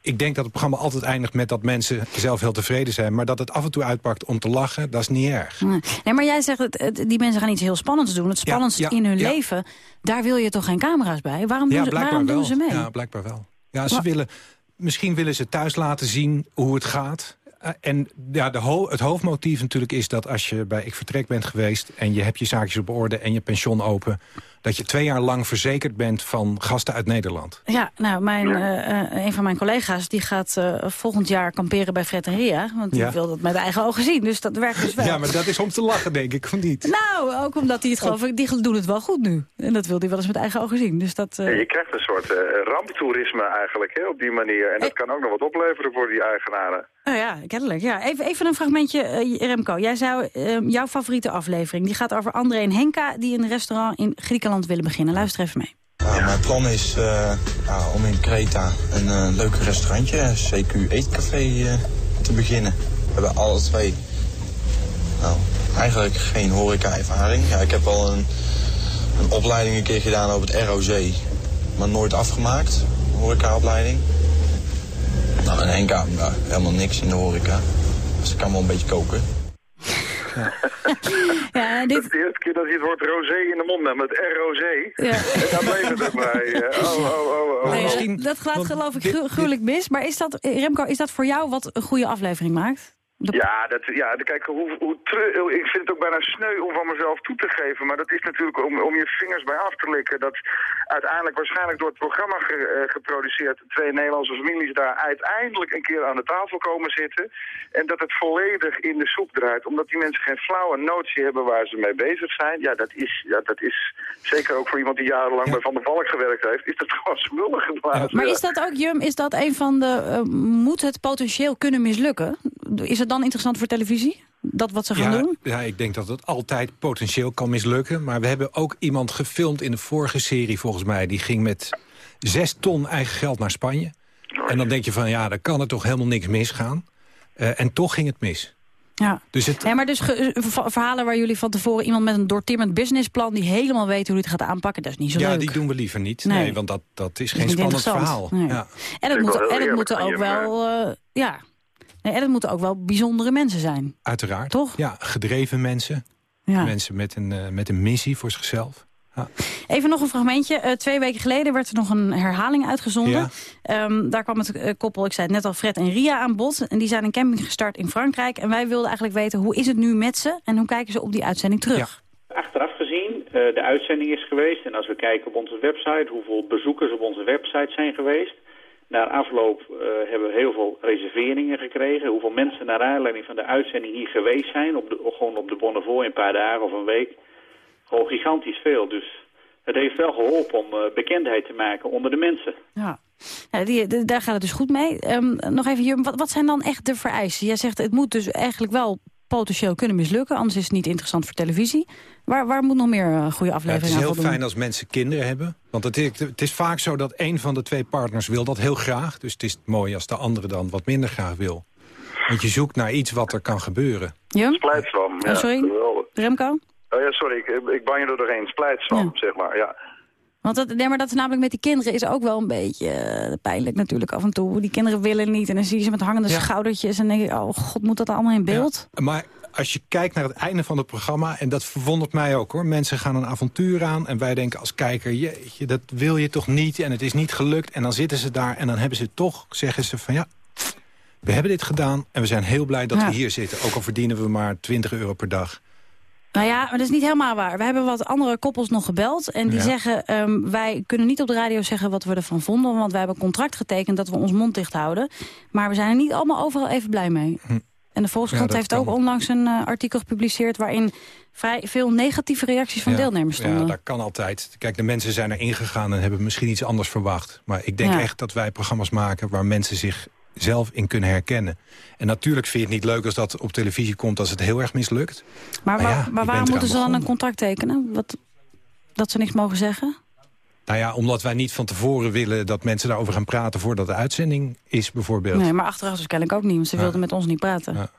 ik denk dat het programma altijd eindigt met dat mensen zelf heel tevreden zijn. Maar dat het af en toe uitpakt om te lachen, dat is niet erg. Nee, maar jij zegt, het- die mensen gaan iets heel spannends doen. Het spannendste ja, in hun ja. leven, daar wil je toch geen camera's bij? Waarom doen, ze, waarom wel. doen ze mee? Ja, blijkbaar wel. Ja, ze willen, misschien willen ze thuis laten zien hoe het gaat. Eh, En ja, de het hoofdmotief natuurlijk is dat als je bij Ik Vertrek bent geweest... en je hebt je zaakjes op orde en je pensioen open... dat je twee jaar lang verzekerd bent van gasten uit Nederland. Ja, nou, mijn, eh, eh, een van mijn collega's die gaat eh, volgend jaar kamperen bij Fred en Ria. Want die Ja. wil dat met eigen ogen zien. Dus dat werkt dus wel. Ja, maar dat is om te lachen, denk ik, of niet? Nou, ook omdat hij het geloof ik, die doen het wel goed nu. En dat wil hij wel eens met eigen ogen zien. Dus dat, eh, je krijgt een soort eh, ramptoerisme eigenlijk hè, op die manier. En dat kan ook nog wat opleveren voor die eigenaren. Oh ja, kennelijk. Ja. Even, even een fragmentje, Remco. Jij zou jouw favoriete aflevering, die gaat over André en Henka... die een restaurant in Griekenland willen beginnen. Luister even mee. Nou, mijn plan is eh, ja, om in Kreta een eh, leuk restaurantje, CQ Eetcafé, eh, te beginnen. We hebben alle twee nou, eigenlijk geen horeca-ervaring. Ja, ik heb al een, een opleiding een keer gedaan op het ROC, maar nooit afgemaakt, een horecaopleiding. Nou, en Henka, nou, helemaal niks in de horeca. Dus ik kan wel een beetje koken. Ja, dit... Dat is de eerste keer dat hij het woord rosé in de mond neemt, het ROC. Ja. En daar bleef het ook bij. eh, Oh, oh, oh, oh. Nee, eh, dat gaat geloof ik gru- gruwelijk mis. Maar is dat, Remco, is dat voor jou wat een goede aflevering maakt? Ja, dat, ja kijk, hoe, hoe tru- ik vind het ook bijna sneu om van mezelf toe te geven. Maar dat is natuurlijk om, om je vingers bij af te likken. Dat uiteindelijk waarschijnlijk door het programma ge- eh, geproduceerd... twee Nederlandse families daar uiteindelijk een keer aan de tafel komen zitten. En dat het volledig in de soep draait. Omdat die mensen geen flauwe notie hebben waar ze mee bezig zijn. Ja, dat is, ja, dat is zeker ook voor iemand die jarenlang bij Van der Valk gewerkt heeft... is dat gewoon smullig geblazen. Maar is dat ook, Jum, is dat een van de... eh, moet het potentieel kunnen mislukken? Is het dan interessant voor televisie? Dat wat ze gaan ja, doen? Ja, ik denk dat het altijd potentieel kan mislukken. Maar we hebben ook iemand gefilmd in de vorige serie, volgens mij. Die ging met zes ton eigen geld naar Spanje. En dan denk je van, ja, daar kan er toch helemaal niks misgaan. Eh, en toch ging het mis. Ja. Dus het, Ja, maar dus eh, verhalen waar jullie van tevoren iemand met een doortimmerd businessplan... die helemaal weet hoe hij het gaat aanpakken, dat is niet zo ja, leuk. die doen we liever niet. Nee. Nee, want dat, dat is Dat geen is spannend verhaal. Nee. Ja. En het wel en het moeten ook wel... eh, ja. Nee, en het moeten ook wel bijzondere mensen zijn. Uiteraard. Toch? Ja, gedreven mensen. Ja. Mensen met een, eh, met een missie voor zichzelf. Ja. Even nog een fragmentje. Eh, twee weken geleden werd er nog een herhaling uitgezonden. Ja. Ehm, daar kwam het eh, koppel, ik zei het net al, Fred en Ria aan bod. En die zijn een camping gestart in Frankrijk. En wij wilden eigenlijk weten, hoe is het nu met ze? En hoe kijken ze op die uitzending terug? Achteraf gezien, eh, de uitzending is geweest. En als we kijken op onze website, hoeveel bezoekers op onze website zijn geweest. Na afloop eh, hebben we heel veel reserveringen gekregen. Hoeveel mensen naar aanleiding van de uitzending hier geweest zijn, op de, gewoon op de Bonnevoor een paar dagen of een week. Gewoon gigantisch veel. Dus het heeft wel geholpen om eh, bekendheid te maken onder de mensen. Ja. Die, daar gaat het dus goed mee. Ehm, nog even, wat, wat zijn dan echt de vereisten? Jij zegt het moet dus eigenlijk wel potentieel kunnen mislukken... anders is het niet interessant voor televisie. Waar, waar moet nog meer eh, goede Ja, het afleveringen is aan heel voldoen? fijn als mensen kinderen hebben. Want het is, het is vaak zo dat een van de twee partners wil dat heel graag. Dus het is mooi als de andere dan wat minder graag wil. Want je zoekt naar iets wat er kan gebeuren. Jum? Splijtswam. Oh, sorry? Remco? Oh ja, sorry, ik, ik ban je er doorheen. Splijtswam, zeg maar, ja. Want dat, nee, maar dat is namelijk met die kinderen is ook wel een beetje eh, pijnlijk natuurlijk af en toe. Die kinderen willen niet en dan zie je ze met hangende Ja. schoudertjes... en denk je, oh god, moet dat allemaal in beeld? Maar als je kijkt naar het einde van het programma... en dat verwondert mij ook hoor. Mensen gaan een avontuur aan en wij denken als kijker... jeetje, dat wil je toch niet en het is niet gelukt. En dan zitten ze daar en dan hebben ze toch, zeggen ze van... ja, we hebben dit gedaan en we zijn heel blij dat Ja. we hier zitten. Ook al verdienen we maar 20 euro per dag. Nou ja, maar dat is niet helemaal waar. We hebben wat andere koppels nog gebeld. En die Ja. zeggen, ehm, wij kunnen niet op de radio zeggen wat we ervan vonden. Want wij hebben een contract getekend dat we ons mond dicht houden. Maar we zijn er niet allemaal overal even blij mee. En de Volkskrant Hm. Ja, heeft ook onlangs een eh, artikel gepubliceerd... waarin vrij veel negatieve reacties van Ja, deelnemers stonden. Ja, dat kan altijd. Kijk, de mensen zijn er ingegaan en hebben misschien iets anders verwacht. Maar ik denk Ja. echt dat wij programma's maken waar mensen zich zelf in kunnen herkennen. En natuurlijk vind je het niet leuk als dat op televisie komt als het heel erg mislukt. Maar, Maar ja, waarom moeten ze dan een contract tekenen? Wat, dat ze niks mogen zeggen? Nou ja, omdat wij niet van tevoren willen dat mensen daarover gaan praten voordat de uitzending is bijvoorbeeld. Nee, maar achteraf dus kennelijk ook niet. Want ze Ja. wilden met ons niet praten. Ja.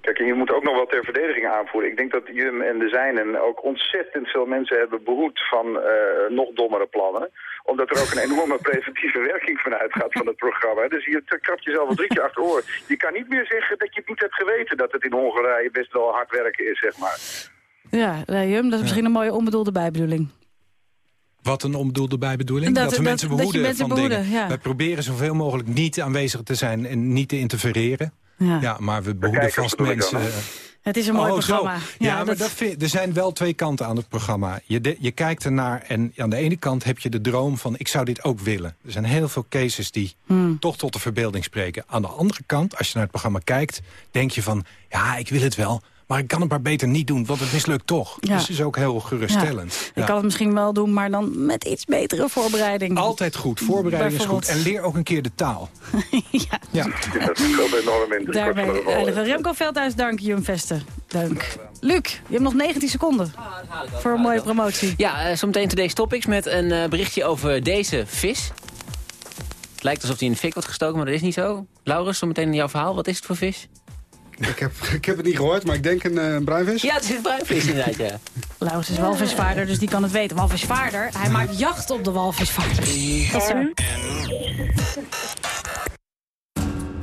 Kijk, en je moet ook nog wel ter verdediging aanvoeren. Ik denk dat Jum en de zijnen ook ontzettend veel mensen hebben behoed van eh, nog dommere plannen omdat er ook een enorme preventieve werking van uitgaat van het programma. Dus je krapt jezelf al drie keer achter oor. Je kan niet meer zeggen dat je het niet hebt geweten dat het in Hongarije best wel hard werken is, zeg maar. Ja, nee, Jum, dat is misschien een mooie onbedoelde bijbedoeling. Wat een onbedoelde bijbedoeling? Dat- Dat, we dat- mensen dat je behoeden mensen van behoeden, dingen. ja. Wij proberen zoveel mogelijk niet aanwezig te zijn en niet te interfereren. Ja. maar we behoeden vast dan, mensen. Het is een mooi Oh, zo. programma. Ja, maar dat- dat vind- er zijn wel twee kanten aan het programma. Je, de- je kijkt ernaar en aan de ene kant heb je de droom van... ik zou dit ook willen. Er zijn heel veel cases die Hmm. toch tot de verbeelding spreken. Aan de andere kant, als je naar het programma kijkt... denk je van, ja, ik wil het wel... maar ik kan het maar beter niet doen, want het mislukt toch. Ja. Dus het is ook heel geruststellend. Ja. Ja. Ik kan het misschien wel doen, maar dan met iets betere voorbereiding. Altijd goed, voorbereiding is goed. En leer ook een keer de taal. ja. Ja. Dat scheelt enorm in de Daarbij de eindigen. Remco Veldhuis, dank. Jum Vester, dank. Luc, je hebt nog 19 seconden voor een mooie promotie. Ja, uh, zometeen Today's Topics met een uh, berichtje over deze vis. Het lijkt alsof die in de fik wordt gestoken, maar dat is niet zo. Laurens, zometeen jouw verhaal. Wat is het voor vis? Ik heb, ik heb het niet gehoord, maar ik denk een uh, bruinvis. Ja, het is een bruinvis inderdaad, ja. Laurens is walvisvaarder, dus die kan het weten. Walvisvaarder, hij maakt jacht op de walvisvaarders. Dat is zo.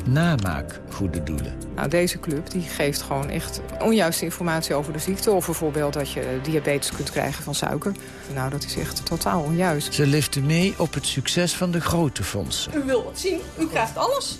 Namaak goede doelen. Nou, deze club die geeft gewoon echt onjuiste informatie over de ziekte. Of bijvoorbeeld dat je diabetes kunt krijgen van suiker. Nou, dat is echt totaal onjuist. Ze liften mee op het succes van de grote fondsen. U wilt wat zien, u krijgt alles.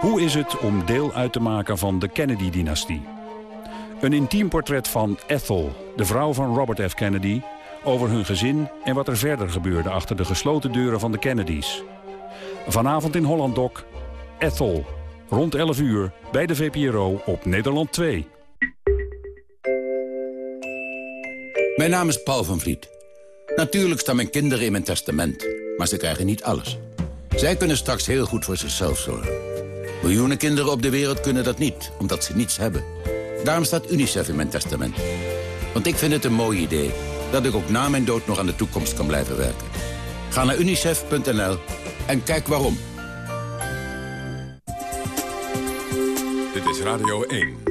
Hoe is het om deel uit te maken van de Kennedy-dynastie? Een intiem portret van Ethel, de vrouw van Robert F. Kennedy... over hun gezin en wat er verder gebeurde achter de gesloten deuren van de Kennedys. Vanavond in Holland Doc, Ethel. Rond 11 uur bij de VPRO op Nederland 2. Mijn naam is Paul van Vliet. Natuurlijk staan mijn kinderen in mijn testament, maar ze krijgen niet alles. Zij kunnen straks heel goed voor zichzelf zorgen. Miljoenen kinderen op de wereld kunnen dat niet, omdat ze niets hebben. Daarom staat UNICEF in mijn testament. Want ik vind het een mooi idee dat ik ook na mijn dood nog aan de toekomst kan blijven werken. Ga naar unicef.nl en kijk waarom. Dit is Radio 1.